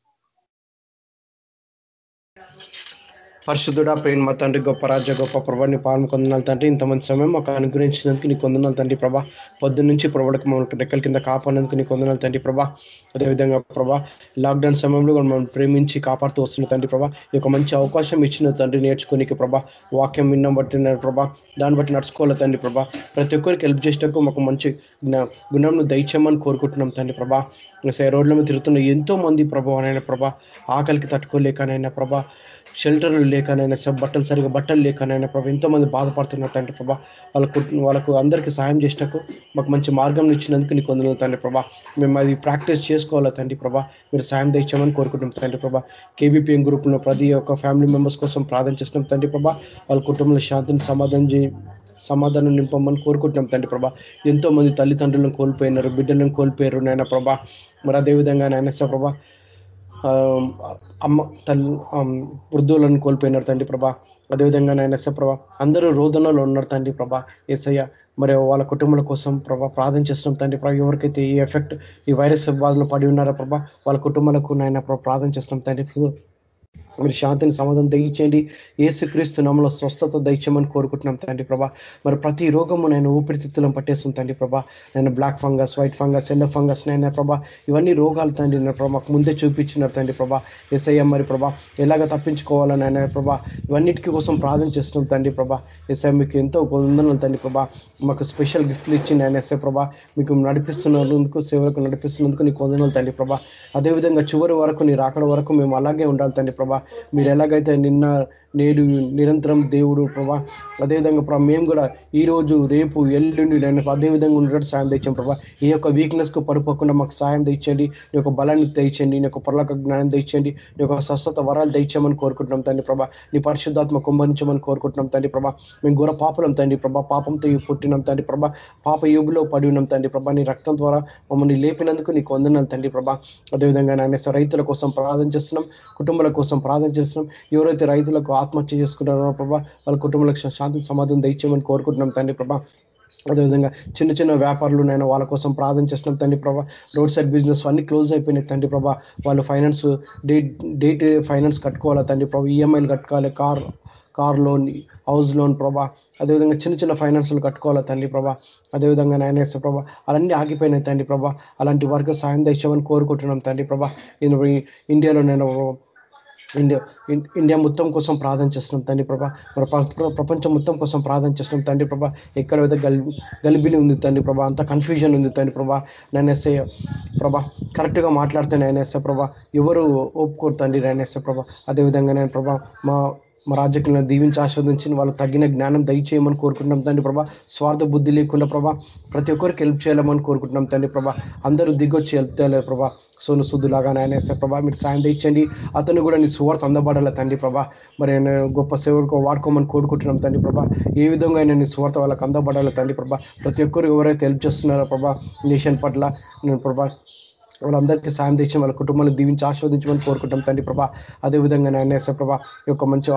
పరిశుద్ధుడా ప్రేమ తండ్రి గొప్ప రాజ్య గొప్ప ప్రభాని పాలన కొందనాలు తండ్రి. ఇంతమంది సమయం మాకు అనుగ్రహించినందుకు నీ కొందనాలు తండ్రి ప్రభా. పొద్దు నుంచి ప్రభులకు మమ్మల్ని రెక్కల కింద కాపాడినందుకు నీ కొందనాలు తండ్రి ప్రభా. అదేవిధంగా ప్రభా లాక్డౌన్ సమయంలో మనం ప్రేమించి కాపాడుతూ వస్తున్న తండ్రి ప్రభా. ఈ యొక్క మంచి అవకాశం ఇచ్చిన తండ్రి నేర్చుకోనికి ప్రభా. వాక్యం విన్నం బట్టి ప్రభా. దాన్ని బట్టి నడుచుకోవాలి తండ్రి ప్రభా. ప్రతి ఒక్కరికి హెల్ప్ చేసేటకు మాకు మంచి గుణంను దయచేయమని కోరుకుంటున్నాం తండ్రి ప్రభా. రోడ్ల మీద తిరుగుతున్న ఎంతో మంది ప్రభా అనైనా ప్రభా ఆకలికి తట్టుకోలేకనైనా ప్రభా షెల్టర్లు లేకనైనా బట్టలు సరిగా బట్టలు లేకనైనా ప్రభా ఎంతోమంది బాధపడుతున్నారు తండ్రి ప్రభా. వాళ్ళకు వాళ్ళకు అందరికీ సాయం చేసినకు మాకు మంచి మార్గం ఇచ్చినందుకు నీకు వందలు తండ్రి ప్రభా. మేము అది ప్రాక్టీస్ చేసుకోవాలా తండ్రి ప్రభా. మీరు సాయం తెచ్చామని కోరుకుంటున్నాం తండ్రి ప్రభా. కేబీపీఎం గ్రూప్లో ప్రతి ఒక్క ఫ్యామిలీ మెంబర్స్ కోసం ప్రార్థన చేస్తున్నాం తండ్రి ప్రభా. వాళ్ళ కుటుంబంలో శాంతిని సమాధానం చేయి సమాధానం నింపమని కోరుకుంటున్నాం తండ్రి ప్రభా. ఎంతో మంది తల్లిదండ్రులను కోల్పోయినారు బిడ్డలను కోల్పోయారు నాయన ప్రభా. మరి అదేవిధంగా నాయన ప్రభా అమ్మ తల్లి వృద్ధులను కోల్పోయినారు తండ్రి ప్రభా. అదేవిధంగా నాయన ప్రభా అందరూ రోదనలో ఉన్నారు తండ్రి ప్రభా. ఏసయ్య మరి వాళ్ళ కుటుంబాల కోసం ప్రభా ప్రార్థన చేస్తున్నాం తండ్రి ప్రభా. ఎవరికైతే ఈ ఎఫెక్ట్ ఈ వైరస్ బాధలు పడి ఉన్నారో ప్రభా వాళ్ళ కుటుంబాలకు నాయన ప్రార్థన చేస్తున్నాం తండ్రి మీరు శాంతిని సమాధానం దయచేయండి. ఏసుక్రీస్తు నమ్మలో స్వస్థత దయచేయమని కోరుకుంటున్నాం తండ్రి ప్రభా. మరి ప్రతి రోగము నేను ఊపిరితిత్తులను పట్టేస్తుంది తండ్రి ప్రభా. నేను black fungus white fungus yellow fungus నైనా ప్రభా. ఇవన్నీ రోగాలు తండ్రి ప్రభా. మాకు ముందే చూపించినారు తండ్రి ప్రభా. ఎస్ఐఎం మరి ప్రభా ఎలాగ తప్పించుకోవాలని ఆయన ప్రభా. ఇవన్నిటికీ కోసం ప్రార్థన చేస్తున్నాం తండ్రి ప్రభా. ఎస్ఐ మీకు ఎంతో వందనలు తండ్రి ప్రభా. మాకు స్పెషల్ గిఫ్ట్లు ఇచ్చింది ఆయన ఎస్ఐ ప్రభా. మీకు నడిపిస్తున్నందుకు సేవలకు నడిపిస్తున్నందుకు నీకు వందనలు తండ్రి ప్రభా. అదేవిధంగా చివరి వరకు నీ రాకడ వరకు మేము అలాగే ఉండాలి తండ్రి ప్రభా. మీరు ఎలాగైతే నిన్న నేడు నిరంతరం దేవుడు ప్రభా. అదేవిధంగా ప్రభా మేము కూడా ఈ రోజు రేపు ఎల్లుండి నేను అదేవిధంగా ఉండేటట్టు సాయం తెచ్చాం ప్రభా. ఈ యొక్క వీక్నెస్కు పడిపోకుండా మాకు సాయం తెచ్చండి. నీ యొక్క బలాన్ని తెచ్చండి. నీ యొక్క పొరలక జ్ఞానం తెచ్చండి. నీ యొక్క స్వస్థత వరాలు తెచ్చామని కోరుకుంటున్నాం తండ్రి ప్రభా. నీ పరిశుద్ధాత్మ కుంభరించమని కోరుకుంటున్నాం తండ్రి ప్రభా. మేము ఘోర పాపలం తండ్రి ప్రభా. పాపంతో పుట్టినాం తండ్రి ప్రభా. పాప యుగులో పడి ఉన్నాం తండ్రి ప్రభా. నీ రక్తం ద్వారా మమ్మల్ని లేపినందుకు నీకు వందనాలు తండ్రి ప్రభా. అదేవిధంగా నాయన రైతుల కోసం ప్రార్థన చేస్తున్నాం. కుటుంబాల కోసం ప్రార్థన చేస్తున్నాం. ఎవరైతే రైతులకు ఆత్మహత్య చేసుకుంటారో ప్రభా. వాళ్ళ కుటుంబాలకు శాంతి సమాధానం దయచేయమని కోరుకుంటున్నాం తండ్రి ప్రభా. అదేవిధంగా చిన్న చిన్న వ్యాపారులు నేను వాళ్ళ కోసం ప్రార్థన చేస్తున్నాం తండ్రి ప్రభా. రోడ్ సైడ్ బిజినెస్ అన్ని క్లోజ్ అయిపోయినాయి తండ్రి ప్రభా. వాళ్ళు ఫైనాన్స్ డేట్ డేట్ ఫైనాన్స్ కట్టుకోవాలా తండ్రి ప్రభా? ఈఎంఐలు కట్టుకోవాలి car car loan house loan ప్రభా. అదేవిధంగా చిన్న చిన్న ఫైనాన్స్లు కట్టుకోవాలా తండ్రి ప్రభా? అదేవిధంగా నాయనేశ్వ ప్రభా. అలాన్ని ఆగిపోయినాయి తండ్రి ప్రభా. అలాంటి వర్గ సాయం తెచ్చామని కోరుకుంటున్నాం తండ్రి ప్రభా. నేను ఇండియాలో నేను ఇండియా ఇండియా మొత్తం కోసం ప్రార్థన చేస్తున్నాం తండ్రి ప్రభా. ప్రపంచం మొత్తం కోసం ప్రార్థన చేస్తున్నాం తండ్రి ప్రభా. ఎక్కడైతే గల్ గలిబిలి ఉంది తండ్రి ప్రభా అంత కన్ఫ్యూజన్ ఉంది తండ్రి ప్రభా. నేనేసే ప్రభా కరెక్ట్గా మాట్లాడితే నేనేసే ప్రభా. ఎవరు ఒప్పుకోరు తండ్రి నేనేసే ప్రభా. అదేవిధంగా నేను ప్రభా మా మా రాజకీయంలో దీవించి ఆస్వాదించి వాళ్ళు తగిన జ్ఞానం దయచేయమని కోరుకుంటున్నాం తండ్రి ప్రభా. స్వార్థ బుద్ధి లేకుండా ప్రభా ప్రతి ఒక్కరికి హెల్ప్ చేయాలని కోరుకుంటున్నాం తండ్రి ప్రభా. అందరూ దిగొచ్చి హెల్ప్ చేయలేదు ప్రభా. సోను సుద్దులాగా ఆయన ప్రభా మీరు సాయం తెచ్చండి అతను కూడా నీ సువార్త అందబడాల తండ్రి ప్రభా. మరి గొప్ప సేవకు వాడుకోమని కోరుకుంటున్నాం తండ్రి ప్రభా. ఏ విధంగా అయినా నీ సువార్త వాళ్ళకి అందబడాలి తండ్రి ప్రభా. ప్రతి ఒక్కరు ఎవరైతే హెల్ప్ చేస్తున్నారో ప్రభా నేషన్ పట్ల నేను ప్రభా వాళ్ళందరికీ సాయం తెచ్చి వాళ్ళ కుటుంబాలు దీవించి ఆస్వాదించమని కోరుకుంటాం. తండ్రి ప్రభా అదేవిధంగా నేను ప్రభా ఈ యొక్క మంచి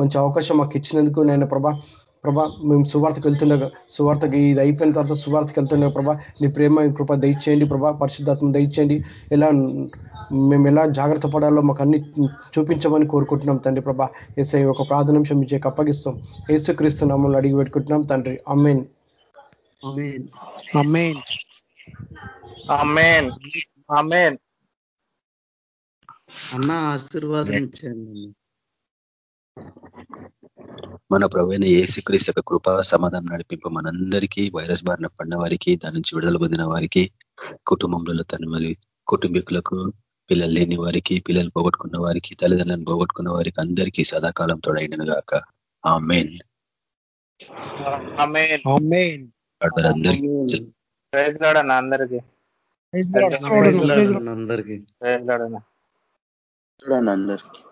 మంచి అవకాశం మాకు ఇచ్చినందుకు నేను ప్రభా ప్రభా మేము సువార్తకు వెళ్తుండగా సువార్తకి ఇది అయిపోయిన తర్వాత సువార్తకి వెళ్తుండగా ప్రభా నీ ప్రేమ కృప దయచేయండి ప్రభా పరిశుద్ధాత్మ దయచేయండి. ఎలా మేము ఎలా జాగ్రత్త పడాలో మాకు అన్ని చూపించమని కోరుకుంటున్నాం తండ్రి ప్రభా. ఏసై ఒక ప్రార్థనాంశం మీ చేకి అప్పగిస్తాం. ఏసుక్రీస్తు నామని అడిగి పెట్టుకుంటున్నాం తండ్రి. అమ్మేన్ అన్న ఆశీర్వాదం ఇచ్చేయండి మన ప్రవైన యొక్క కృప సమాధానం నడిపింపు మనందరికీ వైరస్ బారిన పడిన వారికి దాని నుంచి విడుదల పొందిన వారికి కుటుంబంలో తన మరి కుటుంబీకులకు పిల్లలు లేని వారికి పిల్లలు పోగొట్టుకున్న వారికి తల్లిదండ్రులను పోగొట్టుకున్న వారికి అందరికీ సదాకాలం తోడైండను గాక. ఆ మెయిన్ అందరికీ. అందరికీ. అందరికీ.